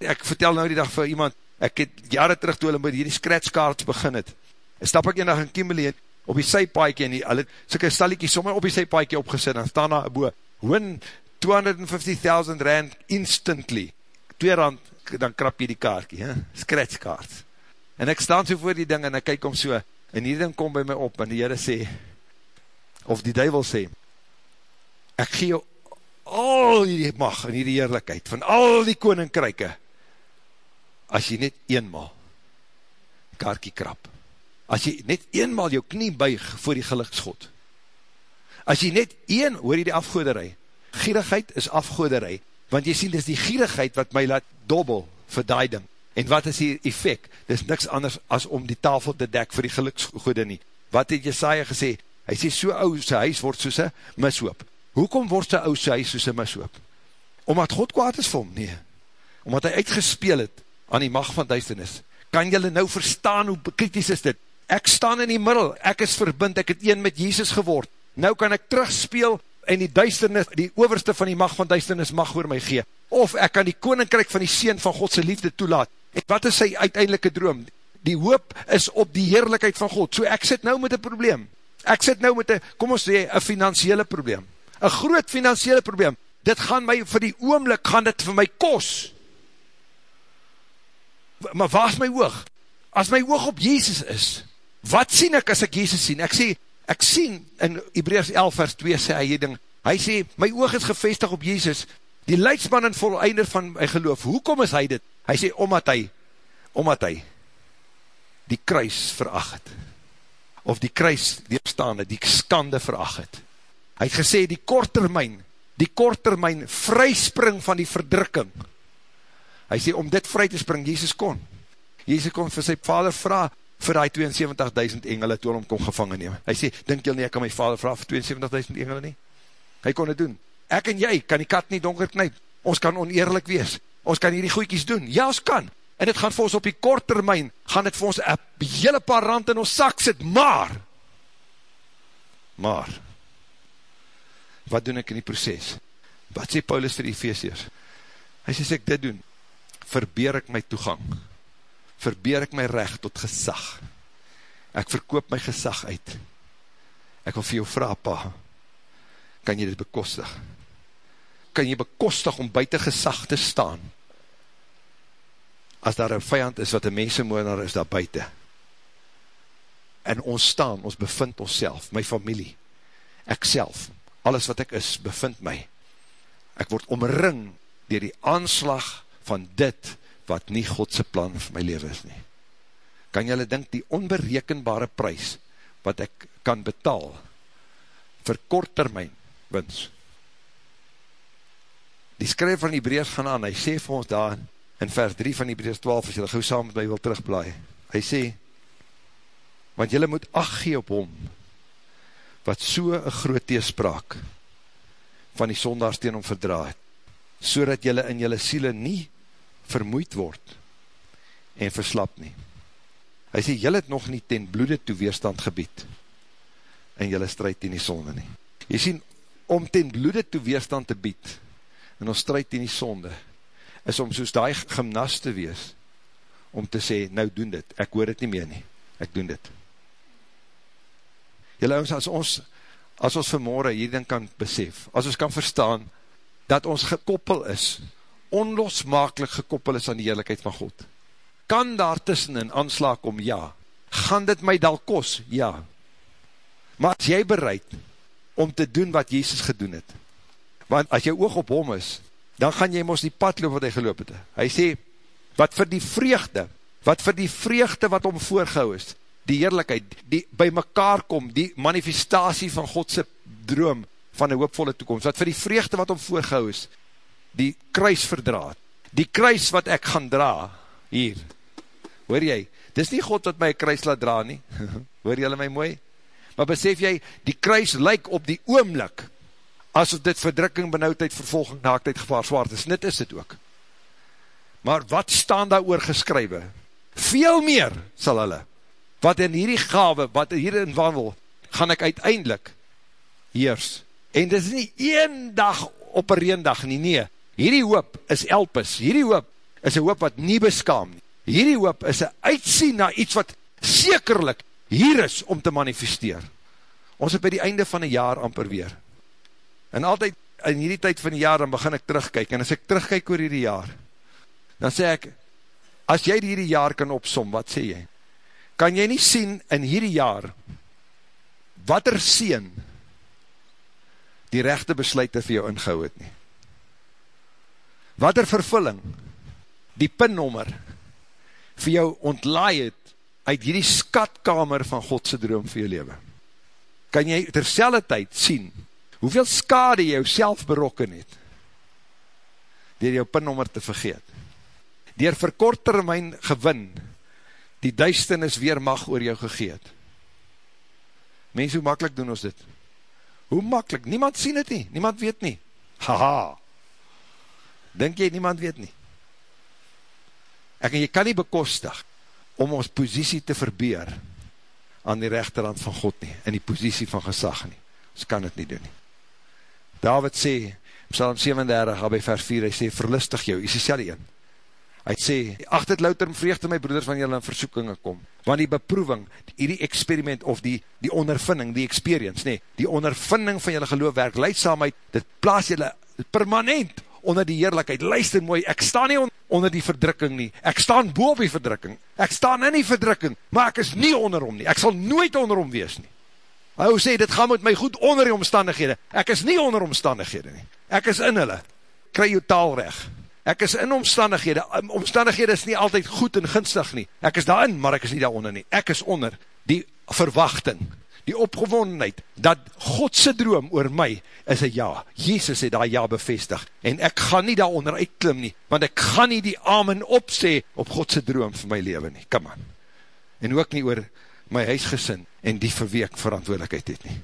Ek vertel nou die dag vir iemand, ek het jare terug toe hulle met hierdie scratchkaarts begin het, en stap ek een dag in Kimberley op die sypaaikie, en die, hulle, syke stalliekie sommer op die sypaaikie opgesit, en staan daar boe, win 250.000 rand instantly, 2 rand, dan krap jy die kaartkie, scratchkaarts. En ek staan so voor die ding, en ek kyk om so, en die ding kom by my op, en die Heere sê, of die duivel sê, ek gee jou al die mag en die eerlijkheid van al die koninkryke, as jy net eenmaal kaartkie krap, as jy net eenmaal jou knie buig voor die geluksgod, as jy net een, hoor jy die afgoederij, gierigheid is afgoederij, want jy sien, dis die gierigheid wat my laat dobbel vir die ding, en wat is die effect, dis niks anders as om die tafel te dek vir die geluksgode nie, wat het Jesaja gesê, hy sê so ou sy huis word soos een mishoop, hoekom word sy ou sy huis soos een mishoop, omdat God kwaad is vir hom, nee, omdat hy uitgespeel het, aan die macht van duisternis. Kan jylle nou verstaan hoe kritisch is dit? Ek staan in die middel, ek is verbind, ek het een met Jesus geword. Nou kan ek terugspeel en die duisternis, die overste van die macht van duisternis mag oor my gee. Of ek kan die koninkryk van die Seen van Godse liefde toelaat. En wat is sy uiteindelike droom? Die hoop is op die heerlijkheid van God. So ek sit nou met een probleem. Ek sit nou met een, kom ons sê, een financiële probleem. Een groot financiële probleem. Dit gaan my, vir die oomlik gaan dit vir my kos maar waar is my oog? As my oog op Jezus is, wat sien ek as ek Jezus sien? Ek sê, ek sien, in Hebreus 11 vers 2 sê hy ding, hy sê, my oog is gevestig op Jezus, die leidsman en voleinder van my geloof, hoekom is hy dit? Hy sê, omdat hy, omdat hy, die kruis verag het, of die kruis weerstaande, die skande verag het. Hy het gesê, die korttermijn, die korttermijn vryspring van die verdrukking, Hy sê, om dit vry te spring, Jezus kon. Jezus kon vir sy vader vraag, vir die 72.000 engele, toe hom kon gevangen neem. Hy sê, dink jy nie, ek kan my vader vraag vir 72.000 engele nie? Hy kon het doen. Ek en jy, kan die kat nie donker knijp. Ons kan oneerlik wees. Ons kan hierdie goeikies doen. Ja, ons kan. En het gaan vir ons op die kort termijn, gaan het vir ons een hele paar rand in ons sak sit, maar, maar, wat doen ek in die proces? Wat sê Paulus vir die feestjes? Hy sê, sê ek dit doen, verbeer ek my toegang, verbeer ek my recht tot gesag, ek verkoop my gesag uit, ek wil vir jou vraag, pa, kan jy dit bekostig? Kan jy bekostig om buiten gesag te staan, as daar een vijand is wat een mensenmoordenaar is daar buiten, en ons staan, ons bevind ons self, my familie, ek self, alles wat ek is, bevind my, ek word omring, dier die aanslag van dit wat nie Godse plan vir my leven is nie. Kan jylle dink die onberekenbare prijs wat ek kan betaal vir kort termijn wins. Die skryf van die Hebreus gaan aan, hy sê vir ons daar in vers 3 van die Hebreus 12, as jylle gauw saam met my wil terugblaai, hy sê, want jylle moet ach gee op hom, wat so een groot teespraak van die sondags teen hom verdraad, so dat jylle in jylle siele nie vermoeid word en verslap nie. Hy sê, jylle het nog nie ten bloede toe weerstand gebied en jylle strijd in die sonde nie. Jy sien, om ten bloede toe weerstand te bied en ons strijd in die sonde, is om soos die gymnast te wees, om te sê, nou doen dit, ek hoor dit nie meer nie, ek doen dit. Jylle ons, as ons, as ons vanmorgen hierin kan besef, as ons kan verstaan, dat ons gekoppel is onlosmakelijk gekoppel is aan die heerlijkheid van God. Kan daar tussen een aanslaak om? Ja. Gaan dit my dal kos? Ja. Maar as jy bereid om te doen wat Jezus gedoen het, want as jy oog op hom is, dan gaan jy mos die pad loop wat hy geloop het. Hy sê, wat vir die vreugde, wat vir die vreugde wat om voorgehou is, die heerlijkheid, die by mekaar kom, die manifestatie van Godse droom, van een hoopvolle toekomst, wat vir die vreugde wat om voorgehou is, die kruis verdraad, die kruis wat ek gaan dra, hier, hoor jy, dis nie God wat my kruis laat dra nie, hoor jylle my mooi, maar besef jy, die kruis lyk op die oomlik, as dit verdrukking, benauwdheid, vervolging, naaktheid, gevaar, zwaard is, dit is dit ook. Maar wat staan daar oor geskrywe? Veel meer sal hulle, wat in hierdie gave, wat hierin wandel, gaan ek uiteindelik heers. En dit is nie een dag op een reendag nie, nee. Hierdie hoop is elpis, hierdie hoop is een hoop wat nie beskaam nie. Hierdie hoop is een uitsien na iets wat sekerlik hier is om te manifesteer. Ons het by die einde van een jaar amper weer. En altyd in hierdie tyd van die jaar, dan begin ek terugkyk, en as ek terugkyk oor hierdie jaar, dan sê ek, as jy hierdie jaar kan opsom, wat sê jy? Kan jy nie sien in hierdie jaar, wat er sien, die rechte besluit vir jou ingehou het nie? Wat er vervulling, die pinnommer, vir jou ontlaai het, uit hierdie skatkamer van Godse droom vir jou leven. Kan jy terselde tyd sien, hoeveel skade jy jou self berokken het, dier jou pinnommer te vergeet. Dier vir kort termijn gewin, die duisternis weer mag oor jou gegeet. Mens, hoe makkelijk doen ons dit? Hoe makkelijk? Niemand sien het nie, niemand weet nie. Haha! Denk jy, niemand weet nie. Ek en jy kan nie bekostig, om ons posiesie te verbeer aan die rechterhand van God nie, in die posiesie van gezag nie. Ons kan het nie doen nie. David sê, Psalm 37, al by vers 4, hy sê, verlustig jou, is die sel een. Hy sê, acht het louter en vreugde my broeders van julle in versoekingen kom, want die beproeving, die, die experiment of die, die ondervinding, die experience, nee, die ondervinding van julle geloofwerk, leidsamheid, dit plaas julle permanent onder die heerlijkheid, luister mooi, ek sta nie onder die verdrukking nie, ek staan boop die verdrukking, ek staan in die verdrukking, maar ek is nie onder hom nie, ek sal nooit onder hom wees nie. Hy sê, dit gaan met my goed onder die omstandighede, ek is nie onder omstandighede nie, ek is in hulle, kry jou taal reg, ek is in omstandighede, omstandighede is nie altyd goed en gunstig nie, ek is daarin, maar ek is nie daaronder nie, ek is onder die verwachting, die opgewondenheid, dat Godse droom oor my is een ja. Jezus het daar ja bevestig, en ek gaan nie daar onder uitklim nie, want ek gaan nie die amen opse op Godse droom vir my leven nie, come on. En ook nie oor my huisgesin, en die verweek verantwoordelikheid het nie.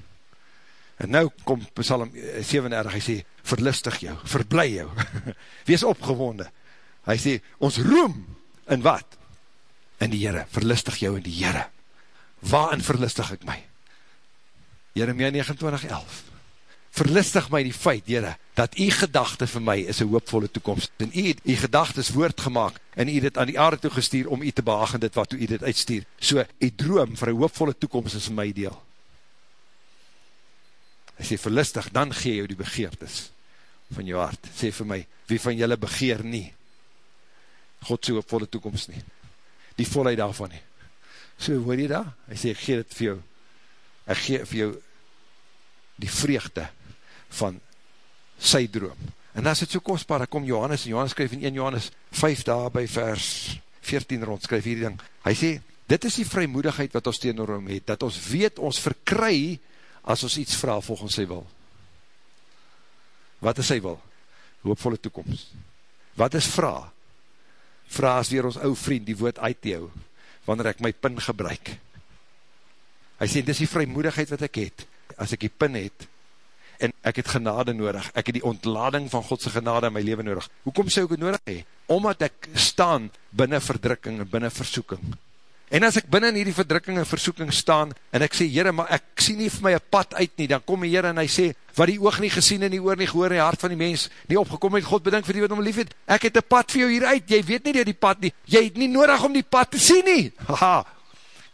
En nou kom Psalm 37, hy sê, verlustig jou, verblij jou, wees opgewonde. Hy sê, ons roem, in wat? In die Heere, verlustig jou in die Heere. Waarin verlustig ek my? Jeremia 29, 11. Verlistig my die feit, Heere, dat die gedachte vir my is een hoopvolle toekomst. En die, die gedachte is woord gemaakt, en die dit aan die aarde toegestuur, om die te behagen dit wat die dit uitstuur. So, die droom vir een hoopvolle toekomst is my deel. Hy sê, verlistig, dan gee jou die begeertes van jou hart. Sê vir my, wie van julle begeer nie? God so hoopvolle toekomst nie. Die volheid daarvan nie. So, hoor jy daar? Hy sê, ek gee dit vir jou. Ek gee vir jou die vreugde van sy droom. En as het so kostbaar, dan kom Johannes, en Johannes skryf in 1 Johannes 5 daar by vers 14 rond, skryf hierdie ding. Hy sê, dit is die vrymoedigheid wat ons teenoor hom het, dat ons weet, ons verkry, as ons iets vraag volgens sy wil. Wat is sy wil? Hoopvolle toekomst. Wat is vraag? Vraag is weer ons ou vriend, die woord uit jou, wanneer ek my pin gebruik. Hy sê, dit is die vrymoedigheid wat ek het, as ek die pin het, en ek het genade nodig, ek het die ontlading van Godse genade in my leven nodig. Hoekom sou ek het nodig hee? Omdat ek staan binnen verdrukking en binnen versoeking. En as ek binnen hierdie verdrukking en versoeking staan, en ek sê, Heere, maar ek sien nie vir my een pad uit nie, dan kom die Heere en hy sê, wat die oog nie gesien en die oor nie gehoor en die hart van die mens nie opgekom het, God bedank vir die wat om lief het, ek het een pad vir jou hieruit, jy weet nie die pad nie, jy het nie nodig om die pad te sien nie, haha,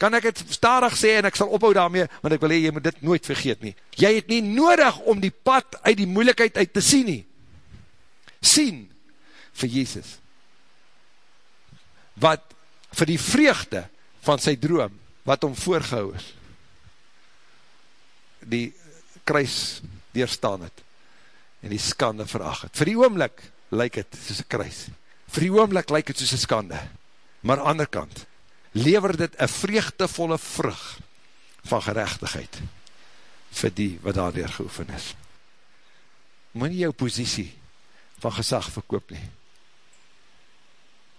kan ek het starig sê en ek sal ophou daarmee, want ek wil hee, jy moet dit nooit vergeet nie. Jy het nie nodig om die pad uit die moeilikheid uit te sien nie. Sien vir Jezus. Wat vir die vreugde van sy droom, wat om voorgehou is, die kruis doorstaan het, en die skande veracht het. Vir die oomlik lyk het soos een kruis. Vir die oomlik lyk het soos een skande. Maar ander kant, lever dit een vreugdevolle vrug van gerechtigheid vir die wat daardoor geoefen is. Moet nie jou posiesie van gezag verkoop nie.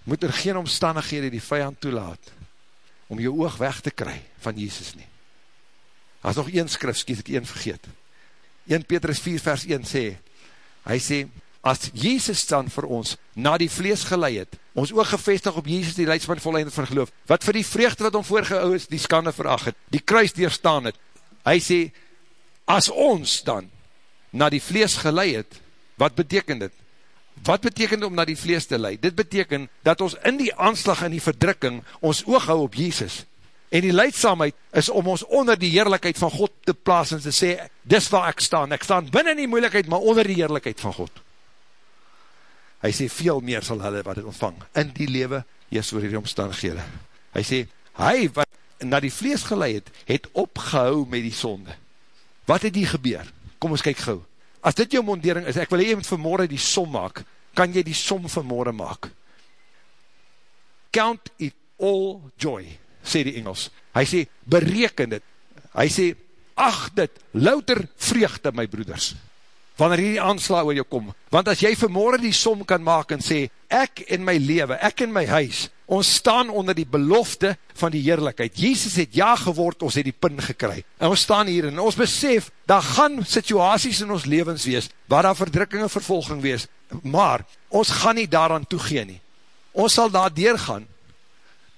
Moet er geen omstandighede die vijand toelaat om jou oog weg te kry van Jesus nie. as nog een skrif, skiet ek een vergeet. 1 Petrus 4 vers 1 sê, hy sê, as Jezus dan vir ons na die vlees geleid het, ons oog gevestig op Jezus die leidsman volleinde van geloof, wat vir die vreugde wat om voorgehou is, die skande veracht het, die kruis doorstaan het, hy sê, as ons dan na die vlees geleid het, wat beteken dit? Wat beteken dit om na die vlees te leid? Dit beteken dat ons in die aanslag en die verdrukking ons oog hou op Jezus. En die leidsamheid is om ons onder die heerlijkheid van God te plaas en te sê, dis waar ek staan. Ek staan binnen die moeilijkheid, maar onder die heerlijkheid van God. Hy sê, veel meer sal hulle wat het ontvang. In die lewe, jees oor die omstandighede. Hy sê, hy wat na die vlees geleid het, het opgehou met die sonde. Wat het die gebeur? Kom ons kyk gauw. As dit jou mondering is, ek wil jy met vanmorgen die som maak, kan jy die som vanmorgen maak. Count it all joy sê die Engels. Hy sê, bereken dit. Hy sê, ach dit, louter vreugde, my broeders, wanneer hierdie aansla oor jou kom. Want as jy vanmorgen die som kan maak en sê, ek in my leven, ek in my huis, ons staan onder die belofte van die heerlijkheid. Jezus het ja geword, ons het die pin gekry. En ons staan hier en ons besef, daar gaan situaties in ons levens wees, waar daar verdrukking en vervolging wees, maar ons gaan nie daaraan toegeen nie. Ons sal daar deurgaan,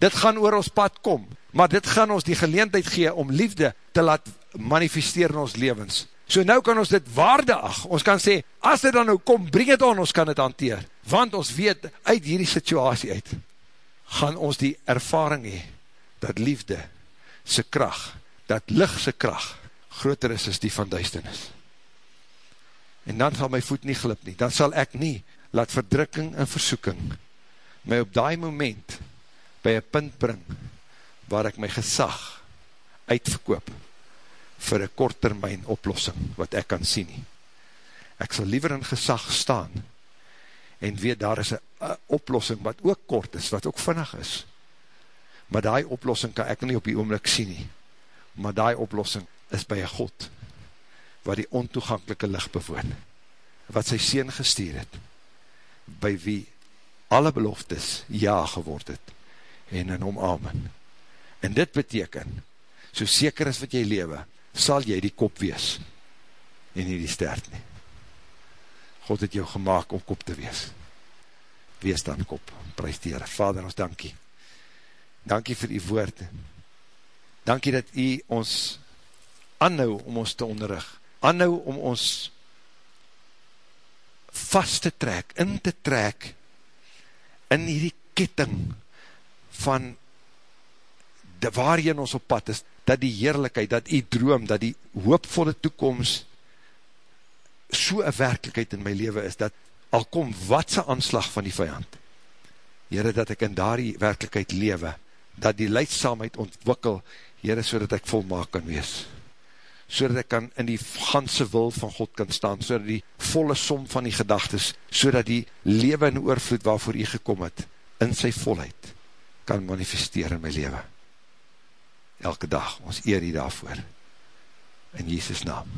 dit gaan oor ons pad kom, maar dit gaan ons die geleentheid gee om liefde te laat manifesteer in ons levens. So nou kan ons dit waarde ag, ons kan sê, as dit dan nou kom, breng het aan, ons kan het hanteer, want ons weet uit hierdie situasie uit, gaan ons die ervaring hee, dat liefde sy kracht, dat licht sy kracht, groter is as die van duisternis. En dan sal my voet nie glip nie, dan sal ek nie, laat verdrukking en versoeking, my op die moment, by een punt bring, waar ek my gesag uitverkoop, vir een kort termijn oplossing, wat ek kan sien nie. Ek sal liever in gesag staan, en weet daar is een oplossing, wat ook kort is, wat ook vinnig is, maar die oplossing kan ek nie op die oomlik sien nie, maar die oplossing is by een God, wat die ontoegankelike licht bewoon, wat sy sien gestuur het, by wie alle beloftes ja geword het, en in hom amen. En dit beteken, so seker as wat jy lewe, sal jy die kop wees, en nie die stert nie. God het jou gemaakt om kop te wees. Wees dan kop, prijs die Heere. Vader, ons dankie. Dankie vir die woord. Dankie dat u ons anhou om ons te onderrug. Anhou om ons vast te trek, in te trek, in hierdie ketting, van de waarin ons op pad is, dat die heerlijkheid, dat die droom, dat die hoopvolle toekomst so een werkelijkheid in my leven is, dat al kom wat sy aanslag van die vijand, Heere, dat ek in daardie werkelijkheid lewe, dat die leidsamheid ontwikkel, Heere, so dat ek volmaak kan wees, so dat ek kan in die ganse wil van God kan staan, so dat die volle som van die gedagtes, so dat die lewe en oorvloed waarvoor jy gekom het, in sy volheid, kan manifesteer in my leven. Elke dag, ons eer die daarvoor. In Jesus naam.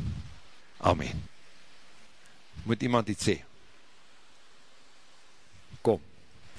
Amen. Moet iemand iets sê? Kom.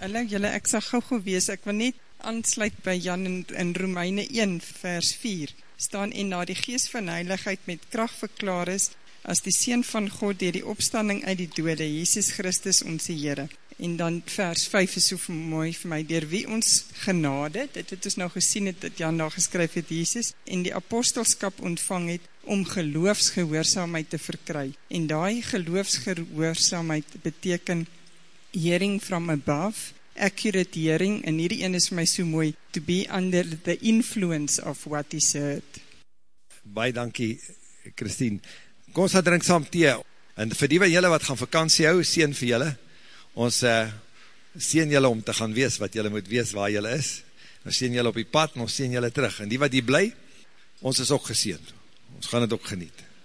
Hallo julle, ek sal gauw gewees, ek wil net aansluit by Jan in, in Romeine 1 vers 4, staan en na die geest van heiligheid met kracht verklaar is, as die Seen van God dier die opstanding uit die dode, Jesus Christus onze Heere en dan vers 5 is so mooi vir my, dier wie ons genade, dit het ons nou gesien het, dat Jan daar geskryf het, Jesus, en die apostelskap ontvang het, om geloofsgehoorzaamheid te verkry, en die geloofsgehoorzaamheid beteken hearing from above, accurate hearing, en hierdie een is my so mooi, to be under the influence of what is heard. Baie dankie, Christine. Kom ons gaan drink saam thee, en vir die van julle wat gaan vakantie hou, sien vir julle, ons uh, sien julle om te gaan wees wat julle moet wees waar julle is, ons sien julle op die pad en ons sien julle terug, en die wat hier bly, ons is ook geseen, ons gaan het ook geniet.